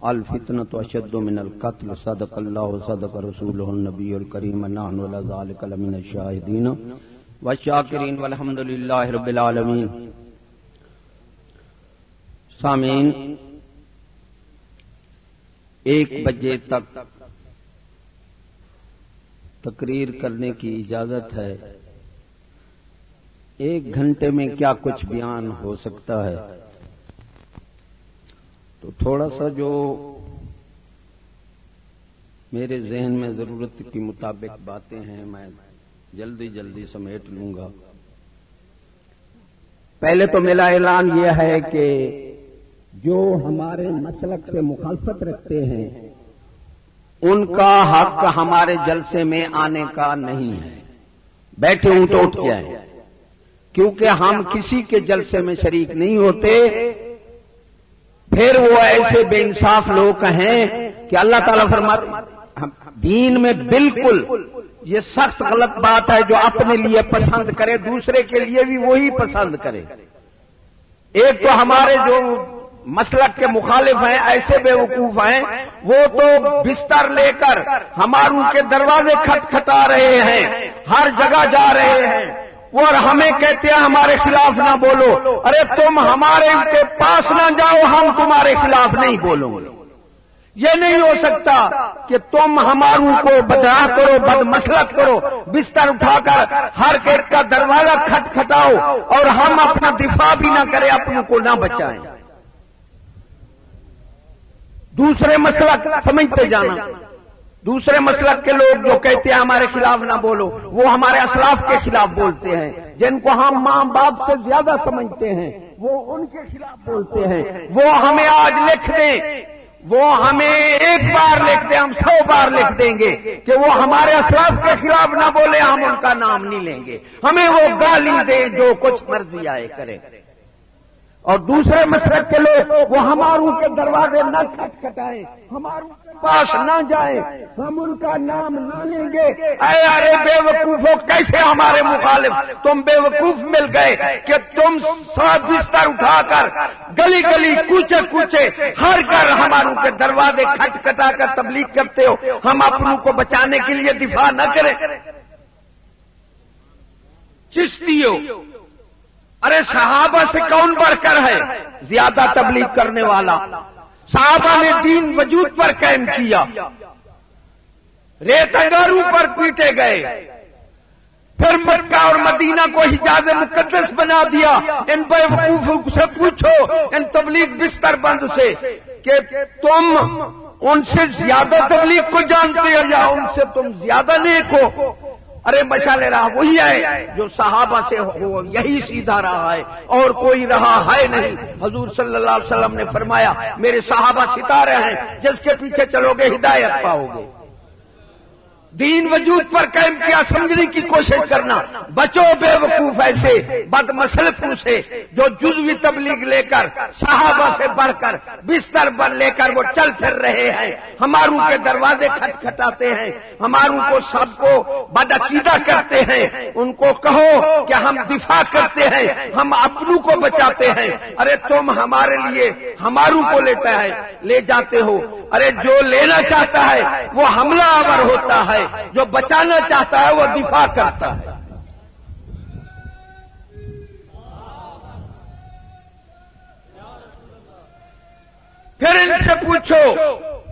الفتن تو اشد من القتل، صدق اللہ صدق رسول النبی الکریم، نحن ولا لمن الشاہدین والشاکرین والحمد للہ رب العالمین۔ سامین ایک بجے تک تقریر کرنے کی اجازت ہے۔ ایک گھنٹے میں کیا کچھ بیان ہو سکتا ہے؟ تو تھوڑا سا جو میرے ذہن میں ضرورت کے مطابق باتیں ہیں، میں جلدی جلدی سمیٹ لوں گا۔ پہلے تو میرا اعلان یہ ہے کہ جو ہمارے مسلک سے مخالفت رکھتے ہیں، ان کا حق ہمارے جلسے میں آنے کا نہیں ہے۔ بیٹھے ہوں تو اٹھ کے آئے کیونکہ ہم کسی کے جلسے میں شریک نہیں ہوتے پھر وہ ایسے بے انصاف لوگ ہیں کہ اللہ تعالیٰ فرماتے دین میں بالکل یہ سخت غلط بات ہے جو اپنے لیے پسند کرے، دوسرے کے لیے بھی وہی پسند کرے۔ ایک تو ہمارے جو مسلک کے مخالف ہیں، ایسے بے وقوف ہیں، وہ تو بستر لے کر ہماروں کے دروازے کھٹ کھٹا رہے ہیں، ہر جگہ جا رہے ہیں۔ اور ہمیں کہتے ہیں ہمارے خلاف نہ بولو۔ ارے تم ہمارے کے پاس نہ جاؤ، ہم تمہارے خلاف نہیں بولو یہ نہیں ہو سکتا کہ تم ہماروں کو بدرا کرو بد مسلط کرو، بستر اٹھا کر ہر گیٹ کا دروازہ کھٹ کھٹاؤ اور ہم اپنا دفاع بھی نہ کریں، اپنوں کو نہ بچائیں۔ دوسرے مسلک سمجھتے جانا۔ دوسرے مسلک کے لوگ جو کہتے ہیں ہمارے خلاف نہ بولو، وہ ہمارے اسلاف کے خلاف بولتے ہیں۔ جن کو ہم ماں باپ سے زیادہ سمجھتے ہیں، وہ ان کے خلاف بولتے ہیں۔ وہ ہمیں آج لکھ دیں۔ وہ ہمیں ایک بار لکھ دیں، ہم سو بار لکھ دیں گے کہ وہ ہمارے اسلاف کے خلاف نہ بولے، ہم ان کا نام نہیں لیں گے۔ ہمیں وہ گالی دیں جو کچھ مرضی آئے کرے اور دوسرے مسلک کے لوگ وہ ہماروں کے دروازے نہ کھٹ کھٹائیں ہماروں کے پاس نہ جائیں، ہم ان کا نام نہ لیں گے۔ اے ارے بے وقوف ہو کیسے ہمارے مخالف؟ تم بے وقوف مل گئے کہ تم سات بستر اٹھا کر گلی گلی کوچے کوچے ہر گھر ہماروں کے دروازے کھٹ کھٹا کر تبلیغ کرتے ہو۔ ہم اپنوں کو بچانے کے لیے دفاع نہ کریں۔ چشتی ہو ارے صحابہ سے کون بڑھ کر ہے؟ زیادہ تبلیغ کرنے والا۔ صحابہ نے دین وجود پر قائم کیا۔ ریت انگاروں پر پیٹے گئے۔ پھر مکہ اور مدینہ کو حجاز مقدس بنا دیا۔ ان بے وقوف سے پوچھو، ان تبلیغ بستر بند سے کہ تم ان سے زیادہ تبلیغ کو جانتے ہو یا ان سے تم زیادہ نیک ہو؟ ارے مشال رہا وہی ہے جو صحابہ سے ہو یہی سیدھا رہا ہے اور کوئی رہا ہے نہیں۔ حضور صلی اللہ علیہ وسلم نے فرمایا، میرے صحابہ ستارے ہیں، جس کے پیچھے چلو گے ہدایت پاؤ گے۔ دین وجود پر قائم کیا، سمجھنے کی کوشش کرنا۔ بچو بے وقوف ایسے بد مسلفوں سے جو جزوی تبلیغ لے کر، صحابہ سے بڑھ کر، بستر پر لے کر وہ چل پھر رہے ہیں۔ ہماروں کے دروازے کھٹ کھٹاتے ہیں۔ ہماروں کو سب کو بد عقیدہ کرتے ہیں۔ ان کو کہو کہ ہم دفاع کرتے ہیں، ہم اپنوں کو بچاتے ہیں۔ ارے تم ہمارے لیے ہماروں کو لیتا ہے، لے جاتے ہو۔ ارے جو لینا چاہتا ہے، وہ حملہ آور ہوتا ہے۔ جو بچانا چاہتا ہے وہ دفاع کرتا ہے۔ پھر ان سے پوچھو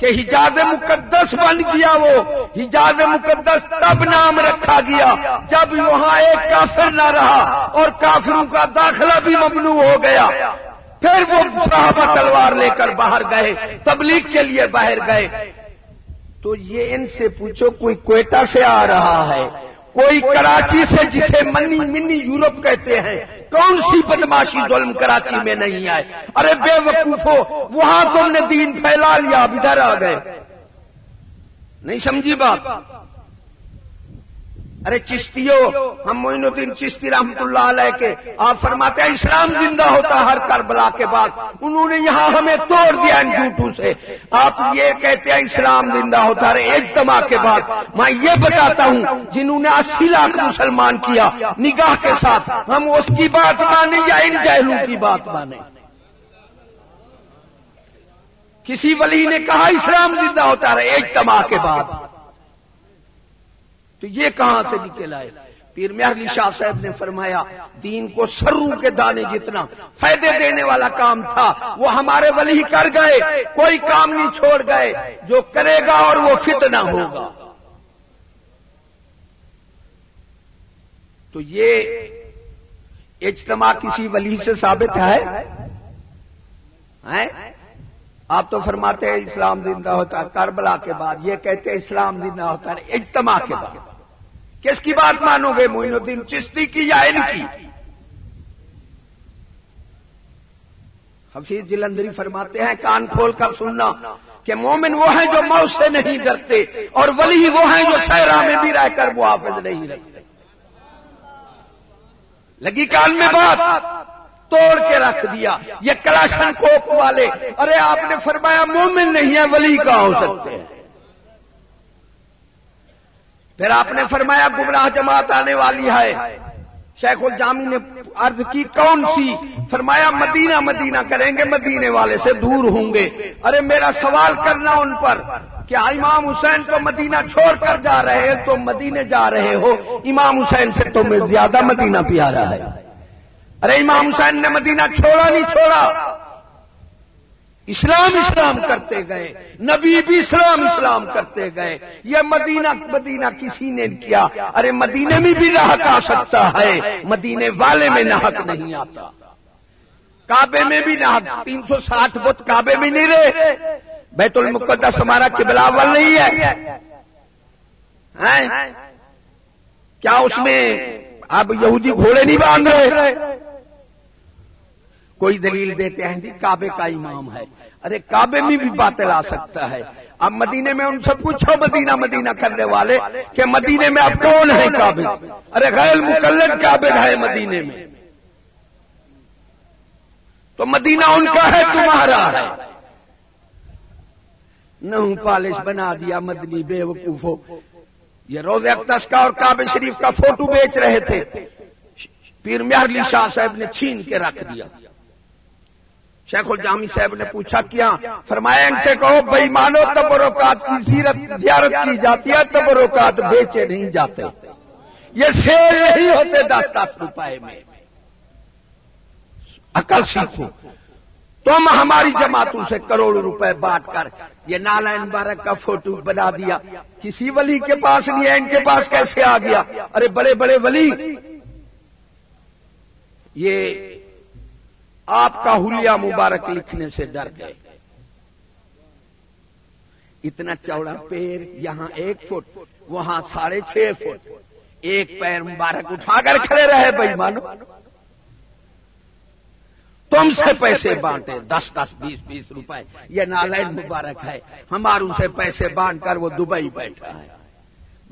کہ حجاز مقدس بن گیا وہ۔ حجاز مقدس تب نام رکھا گیا جب وہاں ایک کافر نہ رہا اور کافروں کا داخلہ بھی ممنوع ہو گیا۔ پھر وہ صحابہ تلوار لے کر باہر گئے، تبلیغ کے لیے باہر گئے۔ تو یہ ان سے پوچھو کوئی کوئٹہ سے آ رہا ہے۔ کوئی کراچی سے جسے منی منی یورپ کہتے ہیں۔ کون سی بدماشی ظلم کراچی میں نہیں آئے؟ ارے بے وقوف ہو وہاں تم نے دین پھیلا لیا، اب ادھر آ گئے۔ نہیں سمجھی بات؟ ارے چشتیو، ہم معین الدین چشتی رحمت اللہ علیہ کے، آپ فرماتے ہیں اسلام زندہ ہوتا ہر کربلا کے بعد۔ انہوں نے یہاں ہمیں توڑ دیا ان جھوٹوں سے۔ آپ یہ کہتے ہیں اسلام زندہ ہوتا ہے اجتماع کے بعد۔ میں یہ بتاتا ہوں، جنہوں نے اسی لاکھ مسلمان کیا نگاہ کے ساتھ، ہم اس کی بات مانیں یا ان جہلوں کی بات مانیں؟ کسی ولی نے کہا اسلام زندہ ہوتا رہے اجتماع کے بعد۔ تو یہ کہاں سے نکل آئے؟ پیر علی شاہ صاحب نے فرمایا، دین کو سرو کے دانے جتنا فائدے دینے والا کام تھا، وہ ہمارے ولی کر گئے، کوئی کام نہیں چھوڑ گئے، جو کرے گا اور وہ فتنہ ہوگا۔ تو یہ اجتماع کسی ولی سے ثابت ہے؟ آپ تو فرماتے ہیں، اسلام زندہ ہوتا ہے، کربلا کے بعد، یہ کہتے ہیں، اسلام زندہ ہوتا ہے، اجتماع کے بعد۔ کس کی بات مانو گے؟ معین الدین چشتی کی یا ان کی؟ حفیظ جلندری فرماتے ہیں، کان کھول کر سننا کہ مومن وہ ہیں جو موت سے نہیں ڈرتے اور ولی وہ ہیں جو سہرا میں بھی رہ کر وہ نہیں رکھتے۔ لگی کان میں بات؟ توڑ کے رکھ دیا۔ یہ کلاشن کوپ والے۔ ارے، آپ نے فرمایا مومن نہیں ہے، ولی کہاں ہو سکتے ہیں؟ پھر آپ نے فرمایا گمراہ جماعت آنے والی ہے۔ شیخ الجامی نے عرض کی کون سی؟ فرمایا مدینہ مدینہ کریں گے مدینے والے سے دور ہوں گے۔ ارے میرا سوال کرنا ان پر کیا امام حسین کو مدینہ چھوڑ کر جا رہے ہیں تو مدینے جا رہے ہو۔ امام حسین سے تمہیں زیادہ مدینہ پیارا ہے۔ ارے امام حسین نے مدینہ چھوڑا نہیں چھوڑا۔ اسلام اسلام کرتے گئے، نبی بھی اسلام اسلام کرتے گئے۔ یہ مدینہ مدینہ کسی نے کیا۔ ارے مدینے میں بھی نحق آ سکتا ہے، مدینے والے میں نحق نہیں آتا۔ کعبے میں بھی نہ تین سو ساٹھ بت کعبے میں نہیں رہے۔ بیت المقدس ہمارا کبلاول نہیں ہے۔ کیا اس میں اب یہودی گھوڑے نہیں باندھ رہے؟ کوئی دلیل دیتے ہیں جی کعبے کا امام ہے۔ ارے کعبے میں بھی باطل آ سکتا ہے۔ اب مدینے میں ان سے پوچھو مدینہ مدینہ کرنے والے کہ مدینے میں اب کون ہے کعبے؟ ارے غیر مقلد کعبے ہے مدینے میں۔ تو مدینہ ان کا ہے، تمہارا ہے۔ نہ پالش بنا دیا مدنی بے وقوفو یہ روز اقتص کا اور کعبے شریف کا فوٹو بیچ رہے تھے۔ پیر میارلی شاہ صاحب نے چھین کے رکھ دیا۔ شیخ الجامی صاحب نے پوچھا کیا؟ فرمایا، ان سے کہو بھائی مانو تبرکات کی زیارت کی جاتی ہے، تبرکات بیچے نہیں جاتے۔ یہ سیل نہیں ہوتے دس دس روپئے میں۔ عقل سیکھو۔ تم ہماری جماعتوں سے کروڑوں روپے بانٹ کر یہ نالائن بارک کا فوٹو بنا دیا۔ کسی ولی کے پاس نہیں ہے، ان کے پاس کیسے آ گیا؟ ارے بڑے بڑے ولی۔ یہ آپ کا حلیہ مبارک لکھنے سے ڈر گئے۔ اتنا چوڑا پیر، یہاں ایک فٹ، وہاں ساڑھے چھ فٹ۔ ایک پیر مبارک اٹھا کر کھڑے رہے، بھائی مانو۔ تم سے پیسے بانٹے، دس دس، بیس بیس روپے۔ یہ نالائن مبارک ہے۔ ہماروں سے پیسے بانٹ کر وہ دبئی بیٹھا ہے۔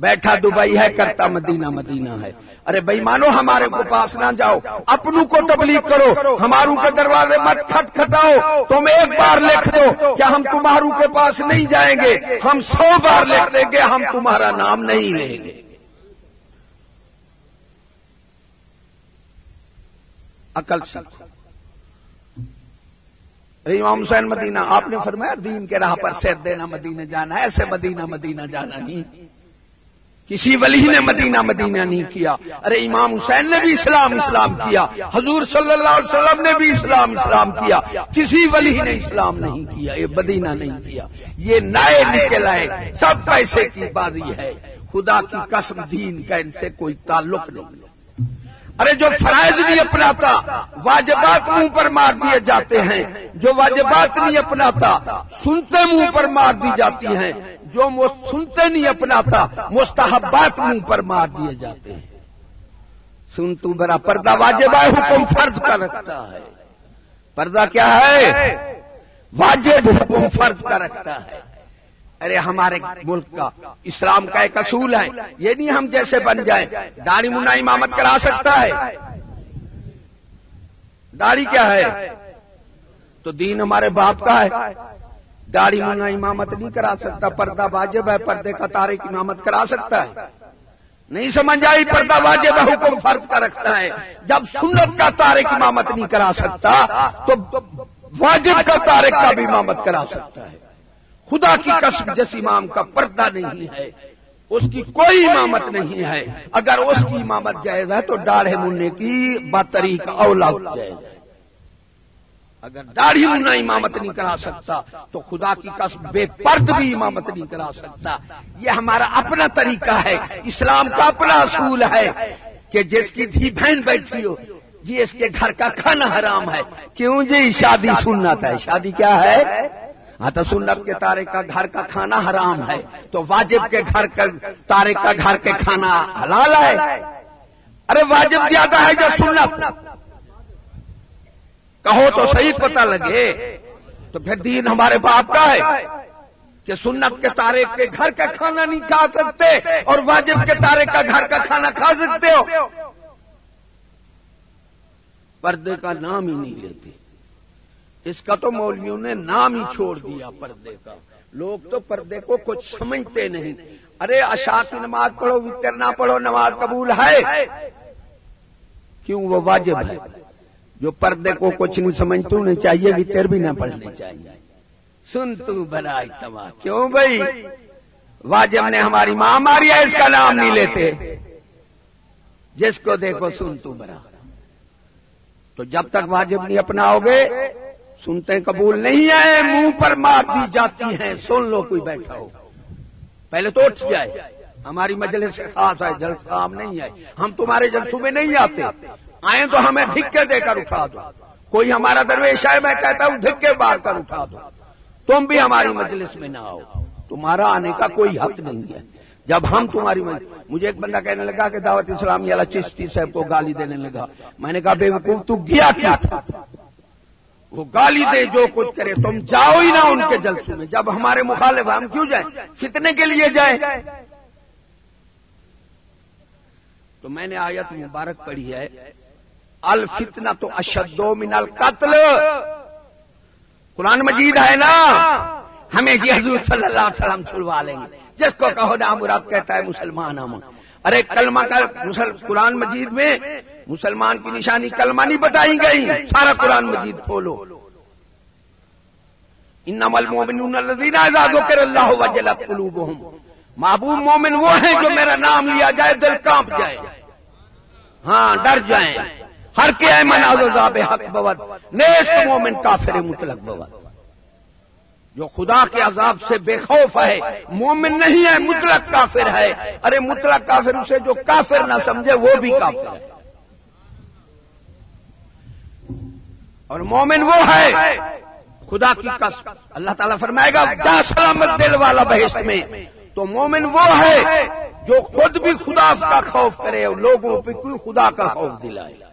بیٹھا دبئی ہے کرتا مدینہ مدینہ ہے۔ ارے بھائی مانو ہمارے کو پاس نہ جاؤ۔ اپنوں کو تبلیغ کرو۔ ہماروں کے دروازے مت کھٹ کھٹاؤ۔ تم ایک بار لکھ دو کیا ہم تمہاروں کے پاس نہیں جائیں گے۔ ہم سو بار لکھ دیں گے ہم تمہارا نام نہیں لیں گے۔ عقل سیکھو۔ امام حسین مدینہ آپ نے فرمایا دین کے راہ پر سیر دینا مدینہ جانا ایسے مدینہ مدینہ جانا نہیں۔ کسی ولی نے مدینہ مدینہ نہیں کیا۔ ارے امام حسین نے بھی اسلام اسلام کیا۔ حضور صلی اللہ علیہ وسلم نے بھی اسلام اسلام کیا۔ کسی ولی نے اسلام نہیں کیا، یہ مدینہ نہیں کیا۔ یہ نئے نکل آئے، سب پیسے کی بازی ہے۔ خدا کی قسم دین کا ان سے کوئی تعلق نہیں۔ ارے جو فرائض نہیں اپناتا، واجبات منہ پر مار دیے جاتے ہیں۔ جو واجبات نہیں اپناتا، سنتے منہ پر مار دی جاتی ہیں۔ جو وہ سنتے نہیں اپناتا، مستحبات منہ پر مار دیے جاتے ہیں۔ سن تو برا پردہ واجب ہے، حکم فرض کا رکھتا ہے۔ پردہ کیا ہے؟ واجب حکم فرض کا رکھتا ہے۔ ارے، ہمارے ملک کا، اسلام کا ایک اصول ہے۔ یہ نہیں ہم جیسے بن جائیں، داڑھی منا امامت کرا سکتا ہے۔ داڑھی کیا ہے؟ تو دین ہمارے باپ کا ہے۔ داڑھی منا امامت نہیں کرا سکتا، پردہ واجب ہے، پردے کا تارک امامت کرا سکتا ہے۔ نہیں سمجھ آئی؟ پردہ واجب ہے، حکم فرض کا رکھتا ہے۔ جب سنت کا تارک امامت نہیں کرا سکتا، تو واجب کا تارک کا بھی امامت کرا سکتا ہے۔ خدا کی قسم، جس امام کا پردہ نہیں ہے، اس کی کوئی امامت نہیں ہے۔ اگر اس کی امامت جائز ہے، تو ڈاڑھے مننے کی بطریق اولاد جائز ہے اگر داڑھی منا امامت نہیں کرا سکتا، تو خدا کی قسم بے پرد بھی امامت نہیں کرا سکتا۔ یہ ہمارا اپنا طریقہ ہے، اسلام کا اپنا اصول ہے کہ جس کی دھی بہن بیٹھی ہو جی اس کے گھر کا کھانا حرام ہے۔ کیوں جی؟ شادی سنت ہے۔ شادی کیا ہے؟ ہاں تو سنت کے تارے کا گھر کا کھانا حرام ہے۔ تو واجب کے گھر کا تارے کا گھر کے کھانا حلال ہے۔ ارے واجب زیادہ ہے جو سنت۔ کہو تو صحیح پتہ لگے تو پھر دین ہمارے باپ کا ہے کہ سنت کے تارے کے گھر کا کھانا نہیں کھا سکتے اور واجب کے تارے کا گھر کا کھانا کھا سکتے ہو۔ پردے کا نام ہی نہیں لیتے۔ اس کا تو مولویوں نے نام ہی چھوڑ دیا پردے کا۔ لوگ تو پردے کو کچھ سمجھتے نہیں۔ ارے اشاک نماز پڑھو، وطر نہ پڑھو، نماز قبول ہے۔ کیوں؟ وہ واجب ہے۔ جو پردے کو کچھ نہیں سمجھتے انہیں چاہیے وطر بھی نہ پڑھنے چاہیے۔ سن تو بنا تما کیوں بھائی؟ واجب نے ہماری ماں ماری ہے، اس کا نام نہیں لیتے۔ جس کو دیکھو، سن تو بنا تو جب تک واجب نہیں اپناؤ گے سنتے قبول نہیں ہے، منہ پر مار دی جاتی ہیں سن لو کوئی بیٹھا ہو۔ پہلے تو اٹھ جائے۔ ہماری مجلس سے خاص ہے، جلس کام نہیں ہے۔ ہم تمہارے جلسوں میں نہیں آتے۔ آئے تو ہمیں دھکے دے کر اٹھا دو۔ کوئی ہمارا درویش ہے میں کہتا ہوں دھکے بار کر اٹھا دو۔ تم بھی ہماری مجلس میں نہ آؤ۔ تمہارا آنے کا کوئی حق نہیں ہے۔ جب ہم تمہاری مجھے ایک بندہ کہنے لگا کہ دعوت اسلامی والا چشتی صاحب کو گالی دینے لگا۔ میں نے کہا بے وقوف تو گیا کیا تھا؟ وہ گالی دے جو کچھ کرے۔ تم جاؤ ہی نہ ان کے جلسوں میں۔ جب ہمارے مخالف ہم کیوں جائیں؟ فتنے کے لیے جائیں۔ تو میں نے آیت مبارک پڑھی ہے۔ الفتنا تو اشدو من القتل۔ قرآن مجید ہے نا؟ ہمیں یہ حضور صلی اللہ علیہ وسلم چھڑوا لیں گے۔ جس کو کہو نا مراد کہتا ہے مسلمان ہم۔ ارے کلمہ کا قرآن مجید میں مسلمان کی نشانی کلمہ نہیں بتائی گئی۔ سارا قرآن مجید کھولو۔ ان المومنون الذین اذا ذکر اللہ وجلت قلوبهم محبوب مومن وہ ہیں جو میرا نام لیا جائے، دل کانپ جائے۔ ہاں ڈر جائیں۔ ہر کے مناظ حق بوت نیست مومن کافر مطلق بوت جو خدا کے عذاب سے بے خوف ہے، مومن نہیں ہے، مطلق کافر ہے۔ ارے، مطلق کافر اسے جو کافر نہ سمجھے، وہ بھی کافر ہے۔ اور مومن وہ ہے، خدا کی قسم۔ اللہ تعالیٰ فرمائے گا کیا سلامت دل والا بحث میں۔ تو مومن وہ ہے جو خود بھی خدا کا خوف کرے اور لوگوں پہ کوئی خدا کا خوف دلائے۔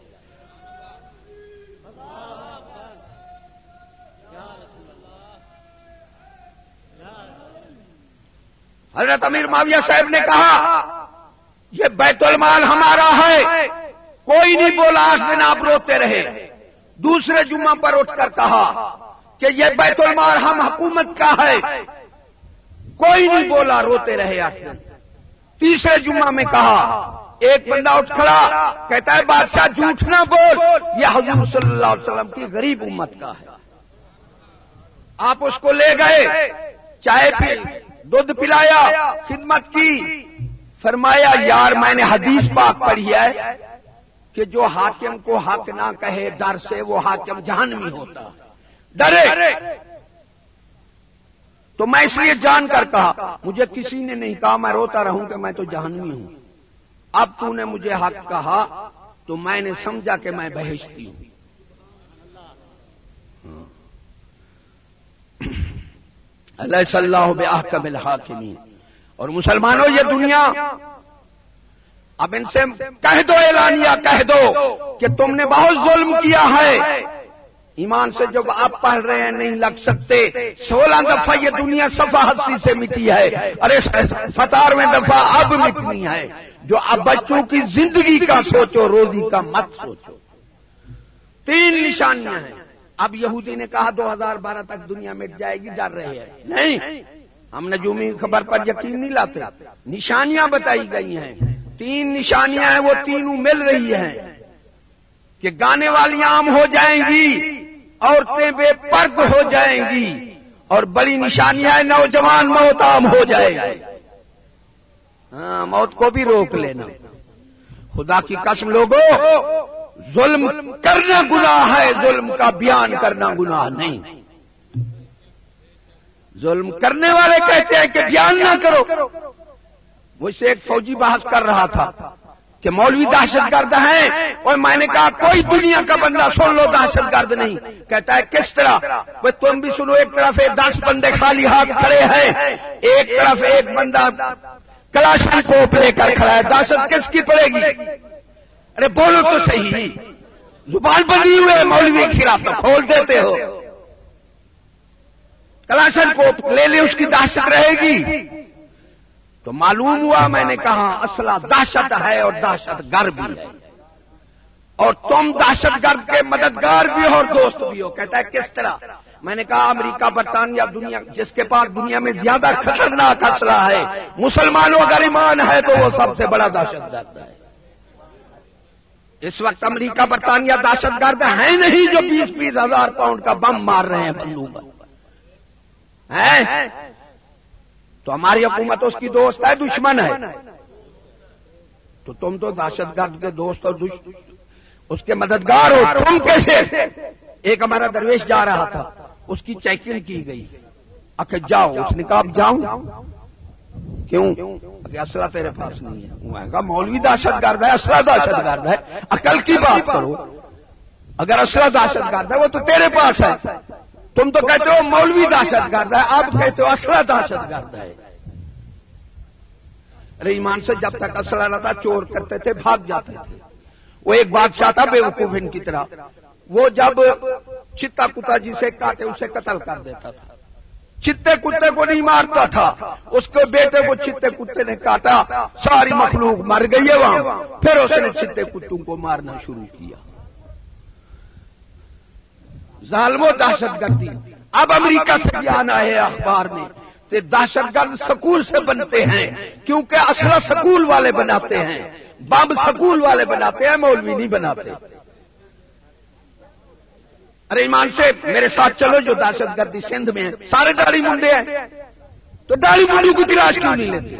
حضرت امیر معاویہ صاحب نے کہا، یہ بیت المال ہمارا ہے۔ کوئی نہیں بولا آٹھ دن آپ روتے رہے۔ دوسرے جمعہ پر اٹھ کر کہا کہ یہ بیت المال ہم حکومت کا ہے۔ کوئی نہیں بولا روتے رہے آٹھ دن۔ تیسرے جمعہ میں کہا، ایک بندہ اٹھ کھڑا، کہتا ہے، بادشاہ جھوٹ نہ بول۔ یہ حضور صلی اللہ علیہ وسلم کی غریب امت کا ہے۔ آپ اس کو لے گئے، چائے پی۔ دودھ پلایا، خدمت کی۔ فرمایا، یار، میں نے حدیث پاک پڑھی ہے کہ جو حاکم کو حق نہ کہے، ڈر سے وہ حاکم جہنمی ہوتا۔ ڈرے۔ تو میں اس لیے جان کر کہا، مجھے کسی نے نہیں کہا، میں روتا رہوں کہ میں تو جہنمی ہوں۔ اب تو نے مجھے حق کہا، تو میں نے سمجھا کہ میں بہشتی ہوں۔ اللہ صلی اللہ بحکم الحاکمین۔ اور مسلمانوں، یہ دنیا، اب ان سے کہہ دو اعلانیہ، کہہ دو کہ تم نے بہت ظلم کیا ہے۔ ایمان سے جب آپ پڑھ رہے ہیں، نہیں لگ سکتے۔ سولہ دفعہ یہ دنیا صفا ہستی سے مٹی ہے۔ ارے ستارویں دفعہ اب مٹنی ہے۔ جو اب بچوں کی زندگی کا سوچو، روزی کا مت سوچو۔ تین نشانیاں ہیں۔ اب یہودی نے کہا دو ہزار بارہ تک دنیا مٹ جائے گی، ڈر رہے ہیں۔ نہیں، ہم نجومی خبر پر یقین نہیں لاتے۔ نشانیاں بتائی گئی ہیں۔ تین نشانیاں ہیں، وہ تینوں مل رہی ہیں۔ کہ گانے والی عام ہو جائیں گی، عورتیں بے پرد ہو جائیں گی، اور بڑی نشانیاں نوجوان موت عام ہو جائے گی۔ ہاں موت کو بھی روک لینا۔ خدا کی قسم لوگوں ظلم کرنا گناہ ہے، ظلم کا بیان کرنا گناہ نہیں۔ ظلم کرنے والے کہتے ہیں کہ بیان نہ کرو۔ مجھ سے ایک فوجی بحث کر رہا تھا کہ مولوی دہشت گرد ہیں اور میں نے کہا کوئی دنیا کا بندہ سن لو، دہشت گرد نہیں۔ کہتا ہے کس طرح؟ وہ تم بھی سنو، ایک طرف دس بندے خالی ہاتھ کھڑے ہیں، ایک طرف ایک بندہ کلاشن کوپ لے کر کھڑا ہے۔ دہشت کس کی پڑے گی؟ ارے بولو تو صحیح۔ زبان بندی ہوئے، مولوی کے خلاف تو کھول دیتے ہو۔ کلاشن کوپ لے لے، اس کی دہشت رہے گی۔ تو معلوم ہوا، میں نے کہا، اصلہ دہشت ہے اور دہشت گرد بھی ہے۔ اور تم دہشت گرد کے مددگار بھی ہو اور دوست بھی ہو۔ کہتا ہے، کس طرح؟ میں نے کہا، امریکہ، برطانیہ، دنیا، جس کے پاس دنیا میں زیادہ خطرناک اسلحہ ہے، مسلمانوں اگر ایمان ہے تو وہ سب سے بڑا دہشت گرد ہے۔ اس وقت امریکہ برطانیہ دہشت گرد ہے نہیں جو بیس بیس ہزار پاؤنڈ کا بم مار رہے ہیں بندوق ہے تو ہماری حکومت اس کی دوست ہے، دشمن ہے۔ تو تم تو دہشت گرد کے دوست اور اس کے مددگار ہو۔ تم کیسے؟ ایک ہمارا درویش جا رہا تھا، اس کی چیکنگ کی گئی۔ اکھے، جاؤ، اس نے کہا، اب جاؤں۔ کیوں؟ اسلحہ تیرے پاس نہیں ہے۔ میں کہا مولوی دہشت گرد ہے اسلحہ دہشت گرد ہے۔ عقل کی بات کرو۔ اگر اسلحہ دہشت گرد ہے، وہ تو تیرے پاس ہے۔ تم تو کہتے ہو مولوی دہشت گرد ہے، آپ کہتے ہو اسلحہ دہشت گرد ہے۔ ارے، ایمان سے جب تک اسلحہ رہتا چور کرتے تھے، بھاگ جاتے تھے۔ وہ ایک بادشاہ تھا بے وقوف ان کی طرح۔ وہ جب چتا کتا جسے کاٹے، اسے قتل کر دیتا تھا۔ چتے کتے کو نہیں مارتا تھا۔ اس کے بیٹے کو چتے کتے نے کاٹا۔ ساری مخلوق مر گئی ہے وہاں۔ پھر اس نے چتے کتوں کو مارنا شروع کیا۔ ظالم و دہشت گردی۔ اب امریکہ سے بھی آنا ہے اخبار میں دہشت گرد سکول سے بنتے ہیں، کیونکہ اصل سکول والے بناتے ہیں۔ بم سکول والے بناتے ہیں، مولوی نہیں بناتے۔ ارے ایمان سے میرے ساتھ چلو جو دہشت گردی سندھ میں ہیں سارے داڑھی منڈے ہیں۔ تو داڑھی منڈو کی تلاش کیوں نہیں لیتے؟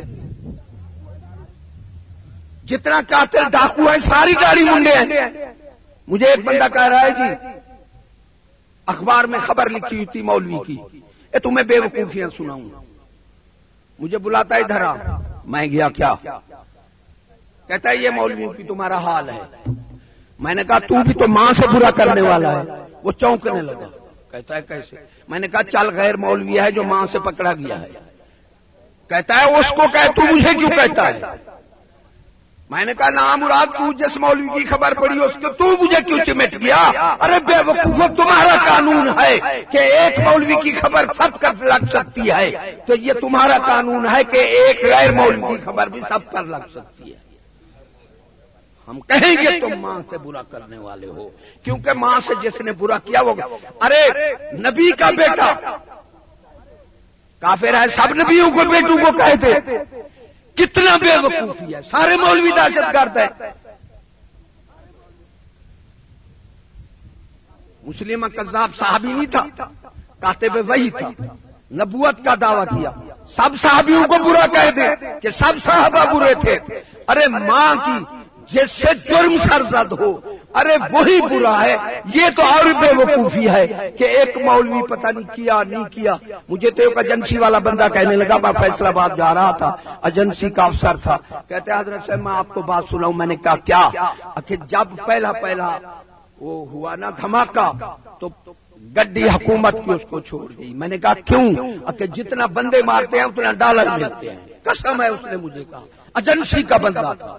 جتنا قاتل ڈاکو ہے، ساری داڑھی منڈے ہیں۔ مجھے ایک بندہ کہہ رہا ہے جی اخبار میں خبر لکھی ہوئی تھی مولوی کی۔ اے، تمہیں بے وقوفیاں سناؤں۔ مجھے بلاتا ہے، ادھر آ میں گیا کیا؟ کہتا ہے، یہ مولوی کی تمہارا حال ہے۔ میں نے کہا، تو بھی تو ماں سے برا کرنے والا ہے. وہ چونکنے لگا۔ کہتا ہے، کیسے؟ میں نے کہا، چل غیر مولوی ہے جو ماں سے پکڑا گیا ہے. کہتا ہے، اس کو کہ تو مجھے کیوں کہتا ہے؟ میں نے کہا نام مراد، تو جس مولوی کی خبر پڑی، اس کو تو مجھے کیوں چمٹ گیا؟ ارے بے وقوف تمہارا قانون ہے کہ ایک مولوی کی خبر سب کر لگ سکتی ہے۔ تو یہ تمہارا قانون ہے کہ ایک غیر مولوی کی خبر بھی سب پر لگ سکتی ہے۔ ہم کہیں گے تم ماں سے برا کرنے والے ہو۔ کیونکہ ماں سے جس نے برا کیا وہ ارے، نبی کا بیٹا۔ کافر ہے، سب نبیوں کو بیٹوں کو کہتے کتنا بے وقوفی ہے۔ سارے مولوی دہشت گرد ہے مسلم کذاب صاحبی نہیں تھا۔ کہتے پہ وہی تھا۔ نبوت کا دعویٰ کیا۔ سب صحابیوں کو برا کہہ دے کہ سب صحابہ برے تھے۔ ارے، ماں کی جس سے جرم سرزد ہو۔ ارے، وہی برا ہے۔ یہ تو اور بے وقوفی ہے کہ ایک مولوی پتہ نہیں کیا نہیں کیا۔ مجھے تو ایک ایجنسی والا بندہ کہنے لگا، میں فیصلہ باد جا رہا تھا۔ ایجنسی کا افسر تھا۔ کہتے حضرت صاحب، میں آپ کو بات سناؤں۔ میں نے کہا، کیا؟ کہ جب پہلا پہلا وہ ہوا نا دھماکہ، تو گڈی حکومت کی اس کو چھوڑ گئی۔ میں نے کہا، کیوں؟ کہ جتنا بندے مارتے ہیں، اتنا ڈالر ملتے ہیں۔ قسم ہے، اس نے مجھے کہا۔ ایجنسی کا بندہ تھا۔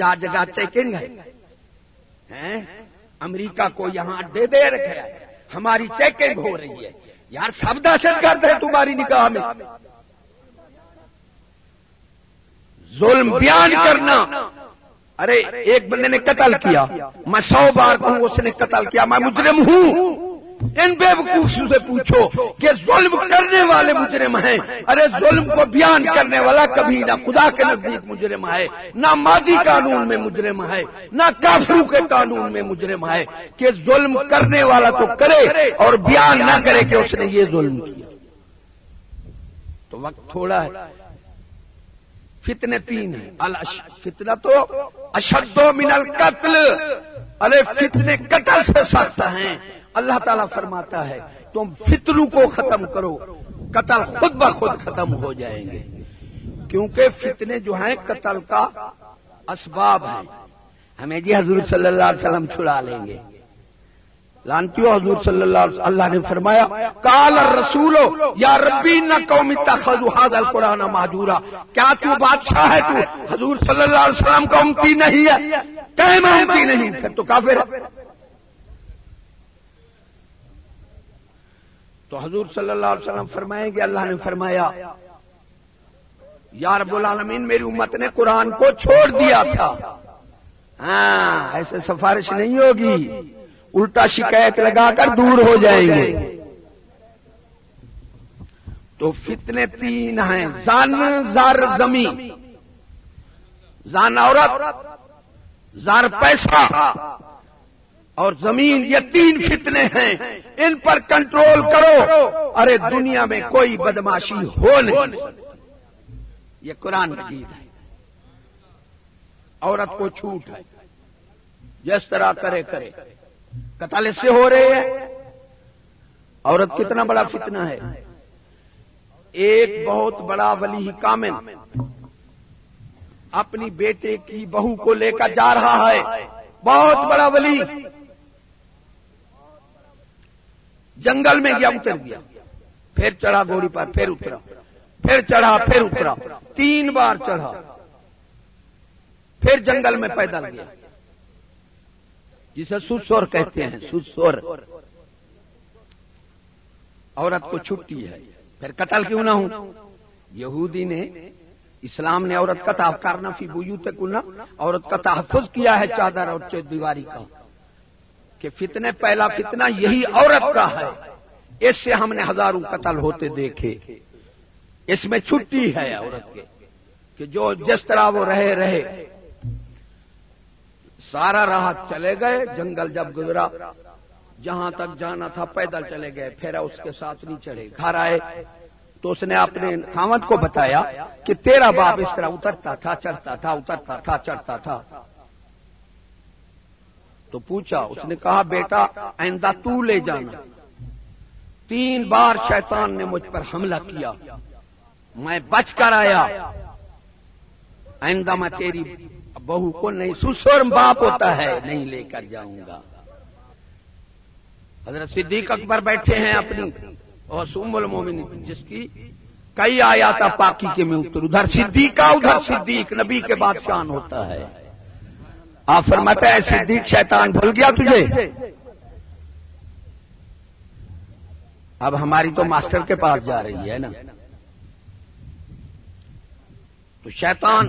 چار جگہ چیکنگ ہے امریکہ کو یہاں اڈے دے رکھا ہے۔ ہماری چیکنگ ہو رہی ہے۔ یار سب دہشت گرد ہے تمہاری نکاح میں۔ ظلم بیان کرنا۔ ارے، ایک بندے نے قتل کیا۔ میں سو بار کہوں، اس نے قتل کیا۔ میں مجرم ہوں۔ ان بے وقوف سے پوچھو کہ ظلم کرنے والے مجرم ہیں۔ ارے ظلم کو بیان کرنے والا کبھی نہ خدا کے نزدیک مجرم ہے، نہ مادی قانون میں مجرم ہے، نہ کافروں کے قانون میں مجرم ہے کہ ظلم کرنے والا تو کرے اور بیان نہ کرے کہ اس نے یہ ظلم کیا۔ تو وقت تھوڑا ہے۔ فتنے تین ہیں۔ فتنا تو اشد من القتل۔ ارے فتنے قتل سے سخت ہیں۔ اللہ تعالیٰ فرماتا ہے، تم فتنوں کو ختم کرو، قتل خود بخود ختم ہو جائیں گے۔ کیونکہ فتنے جو ہیں، قتل کا اسباب ہیں۔ ہمیں جی حضور صلی اللہ علیہ وسلم چھڑا لیں گے۔ لانتی حضور صلی اللہ علیہ اللہ نے فرمایا کال رسول یا ربی نہ قومی حاد القرآن معذورا کیا تو بادشاہ ہے تو؟ حضور صلی اللہ علیہ وسلم کا امتی نہیں ہے۔ کہ میں امتی نہیں، پھر تو کافر تو حضور صلی اللہ علیہ وسلم فرمائیں گے اللہ نے فرمایا، یا رب العالمین، میری امت نے قرآن کو چھوڑ دیا تھا۔ ہاں ایسے سفارش نہیں ہوگی۔ الٹا شکایت لگا کر دور ہو جائیں گے۔ تو فتنے تین ہیں۔ زان زار زمین۔ زان عورت زار پیسہ۔ اور زمین یہ تین فتنے ہیں، ان پر کنٹرول کرو۔ ارے، دنیا میں کوئی بدماشی ہو نہیں۔ یہ قرآن مجید ہے۔ عورت کو چھوٹ ہے۔ جس طرح کرے کرے۔ قتل اس سے ہو رہے ہیں۔ عورت کتنا بڑا فتنہ ہے۔ ایک بہت بڑا ولی کامن اپنی بیٹے کی بہو کو لے کر جا رہا ہے۔ بہت بڑا ولی۔ جنگل میں گیا، اتر گیا۔ پھر چڑھا گوڑی پر، پھر اترا۔ پھر چڑھا، پھر اترا۔ تین بار چڑھا۔ پھر جنگل میں پیدل گیا۔ جسے سسور کہتے ہیں سسور عورت کو چھٹی ہے۔ پھر قتل کیوں نہ ہوں یہودی نے اسلام نے عورت کا تحف کرنا، فی بو تک عورت کا تحفظ کیا ہے چادر اور دیواری کا۔ کہ فتنے پہلا فتنہ یہی عورت کا ہے۔ اس سے ہم نے ہزاروں قتل ہوتے دیکھے۔ اس میں چھٹی ہے عورت کے کہ جو جس طرح وہ رہے رہے۔ سارا راہ چلے گئے، جنگل جب گزرا، جہاں تک جانا تھا پیدل چلے گئے، پھر اس کے ساتھ نہیں چڑھے۔ گھر آئے تو اس نے اپنے خامد کو بتایا کہ تیرا باپ اس طرح اترتا تھا، چڑھتا تھا، اترتا تھا، چڑھتا تھا۔ تو پوچھا، اس نے کہا، بیٹا، آئندہ تو لے جانا۔ تین بار شیطان نے مجھ پر حملہ کیا۔ میں بچ کر آیا۔ آئندہ میں تیری بہو کو نہیں سسور باپ ہوتا ہے، نہیں لے کر جاؤں گا۔ حضرت صدیق اکبر بیٹھے ہیں اپنی، اور سم المومن جس کی کئی آیا تھا پاکی کے میں اتر، ادھر صدیق ادھر صدیق، نبی کے بعد شان ہوتا ہے۔ آپ فرماتا ہے صدیق شیطان بھول گیا تجھے؟ اب ہماری تو ماسٹر کے پاس جا رہی ہے نا۔ تو شیطان،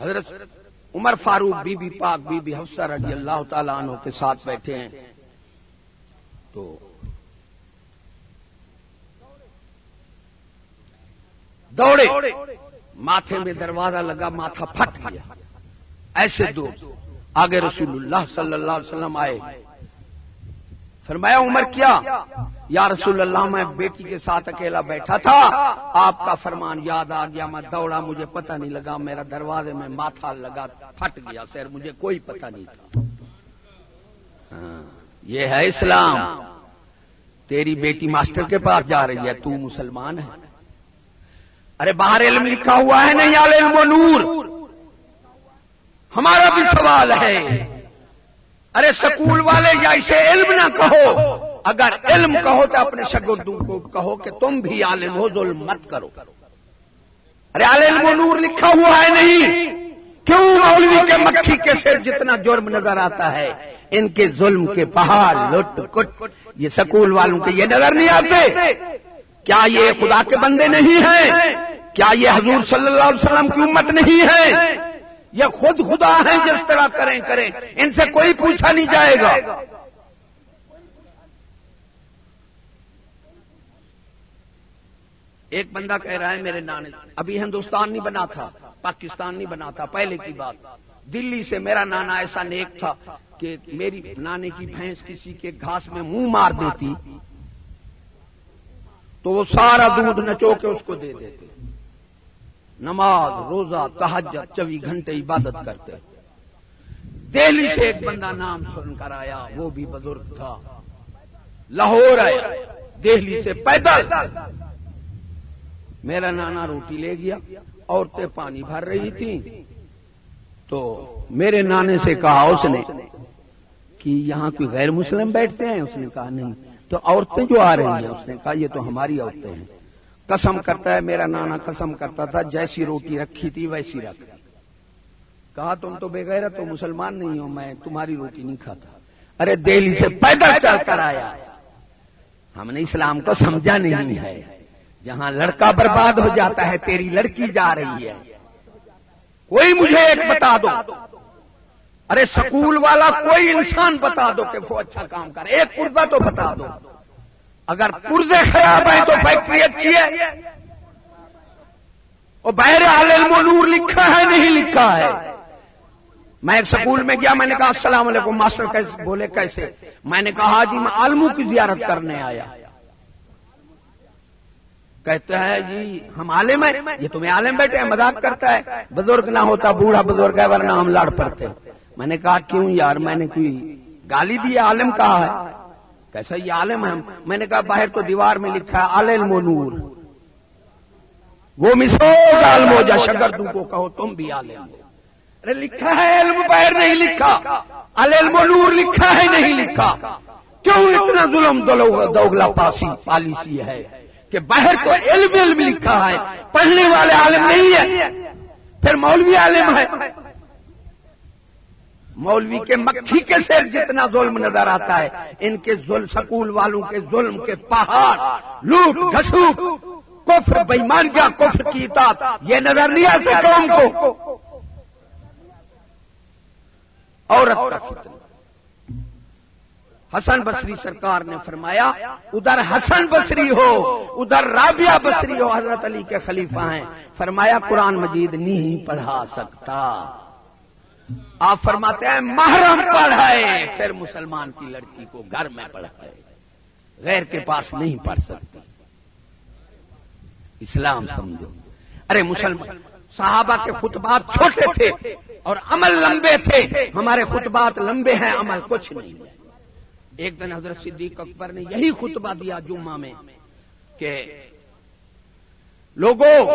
حضرت عمر فاروق بی بی پاک بی بی حفصہ رضی اللہ تعالی عنہ کے ساتھ بیٹھے ہیں۔ تو دوڑے۔ ماتھے میں دروازہ لگا، ماتھا پھٹ گیا۔ ایسے دو آگے رسول اللہ صلی اللہ علیہ وسلم آئے۔ فرمایا، عمر، کیا؟ یا رسول اللہ میں بیٹی کے ساتھ اکیلا بیٹھا تھا۔ آپ کا فرمان یاد آ گیا، میں دوڑا، مجھے پتہ نہیں لگا، میرا دروازے میں ماتھا لگا، پھٹ گیا سر مجھے کوئی پتہ نہیں تھا۔ ہاں، یہ ہے اسلام۔ تیری بیٹی ماسٹر کے پاس جا رہی ہے، تو مسلمان ہے۔ ارے باہر علم لکھا ہوا ہے نہیں علم و نور۔ ہمارا بھی سوال ہے۔ ارے سکول والے یا اسے علم نہ کہو۔ اگر علم کہو تو اپنے شگردوں کو کہو کہ تم بھی عالم ہو، ظلم مت کرو۔ ارے علم و نور لکھا ہوا ہے نہیں۔ کیوں مولوی کے مکھی کے سر جتنا جرم نظر آتا ہے، ان کے ظلم کے پہاڑ لٹ کٹ۔ یہ سکول والوں کے یہ نظر نہیں آتے۔ کیا یہ خدا کے بندے نہیں ہیں؟ کیا یہ حضور صلی اللہ علیہ وسلم کی امت نہیں ہے؟ یہ خود خدا ہیں جس طرح کریں کریں، ان سے کوئی پوچھا نہیں جائے گا۔ ایک بندہ کہہ رہا ہے میرے نانے، ابھی ہندوستان نہیں بنا تھا، پاکستان نہیں بنا تھا، پہلے کی بات۔ دلی سے میرا نانا ایسا نیک تھا کہ میری نانے کی بھینس کسی کے گھاس میں منہ مار دیتی۔ تو وہ سارا دودھ نچو کے اس کو دے دیتے۔ نماز، روزہ تحجت چوبیس گھنٹے عبادت کرتے۔ دہلی سے ایک بندہ نام سن کر آیا، وہ بھی بزرگ تھا۔ لاہور آیا دہلی سے پیدل۔ میرا نانا روٹی لے گیا، عورتیں پانی بھر رہی تھیں۔ تو میرے نانے سے کہا اس نے کہ یہاں کوئی غیر مسلم بیٹھتے ہیں؟ اس نے کہا نہیں۔ تو عورتیں جو آ رہی ہیں، اس نے کہا یہ تو ہماری عورتیں ہیں۔ قسم کرتا ہے، میرا نانا قسم کرتا تھا، جیسی روٹی رکھی تھی ویسی رکھ۔ کہا، تم تو بغیر تو مسلمان نہیں ہو، میں تمہاری روٹی نہیں کھاتا۔ ارے، دہلی سے پیدل چل کر آیا۔ ہم نے اسلام کو سمجھا نہیں ہے۔ جہاں لڑکا برباد ہو جاتا ہے، تیری لڑکی جا رہی ہے۔ کوئی مجھے ایک بتا دو۔ ارے سکول والا کوئی انسان بتا دو کہ وہ اچھا کام کرے۔ ایک پرزا تو بتا دو۔ اگر پرزے خراب ہیں تو فیکٹری اچھی ہے۔ اور بہر علم نور لکھا ہے، نہیں لکھا ہے۔ میں ایک سکول میں گیا، میں نے کہا، السلام علیکم، ماسٹر کیسے؟ بولے، کیسے؟ میں نے کہا ہاں جی میں عالموں کی زیارت کرنے آیا۔ کہتے ہیں جی ہم عالم ہیں۔ یہ تمہیں عالم بیٹھے ہیں، مذاق کرتا ہے۔ بزرگ نہ ہوتا، بوڑھا بزرگ ہے، ورنہ ہم لڑ پڑتے ہیں۔ میں نے کہا، کیوں یار؟ میں نے کوئی گالی دی عالم کہا ہے? کیسا یہ عالم ہے میں نے کہا، باہر تو دیوار میں لکھا ہے عالم و نور وہ مسو عالم ہو جا، شگردوں کو کہو، تم بھی عالم ہو۔ ارے، لکھا ہے، علم باہر نہیں لکھا۔ علم و نور لکھا ہے، نہیں لکھا۔ کیوں اتنا ظلم دوگلا پاسی، پالیسی ہے کہ باہر تو علم علم لکھا ہے، پڑھنے والے عالم نہیں ہے۔ پھر مولوی عالم ہے۔ مولوی کے مکھی کے سیر جتنا ظلم نظر آتا ہے، ان کے ظلم سکول والوں کے ظلم کے پہاڑ، لوٹ گھسو کفر بےمان کیا کفر کی اطاعت، یہ نظر نہیں آتے قوم کو۔ عورت کا فتنہ۔ حسن بصری سرکار نے فرمایا، ادھر حسن بصری ہو، ادھر رابعہ بصری ہو، حضرت علی کے خلیفہ ہیں۔ فرمایا، قرآن مجید نہیں پڑھا سکتا۔ آپ فرماتے ہیں، محرم پڑھائے، پھر مسلمان کی لڑکی کو گھر میں پڑھائے۔ غیر کے پاس نہیں پڑھ سکتی۔ اسلام سمجھو۔ ارے، مسلمان، صحابہ کے خطبات چھوٹے تھے اور عمل لمبے تھے۔ ہمارے خطبات لمبے ہیں، عمل کچھ نہیں ایک دن حضرت صدیق اکبر نے یہی خطبہ دیا جمعہ میں کہ لوگوں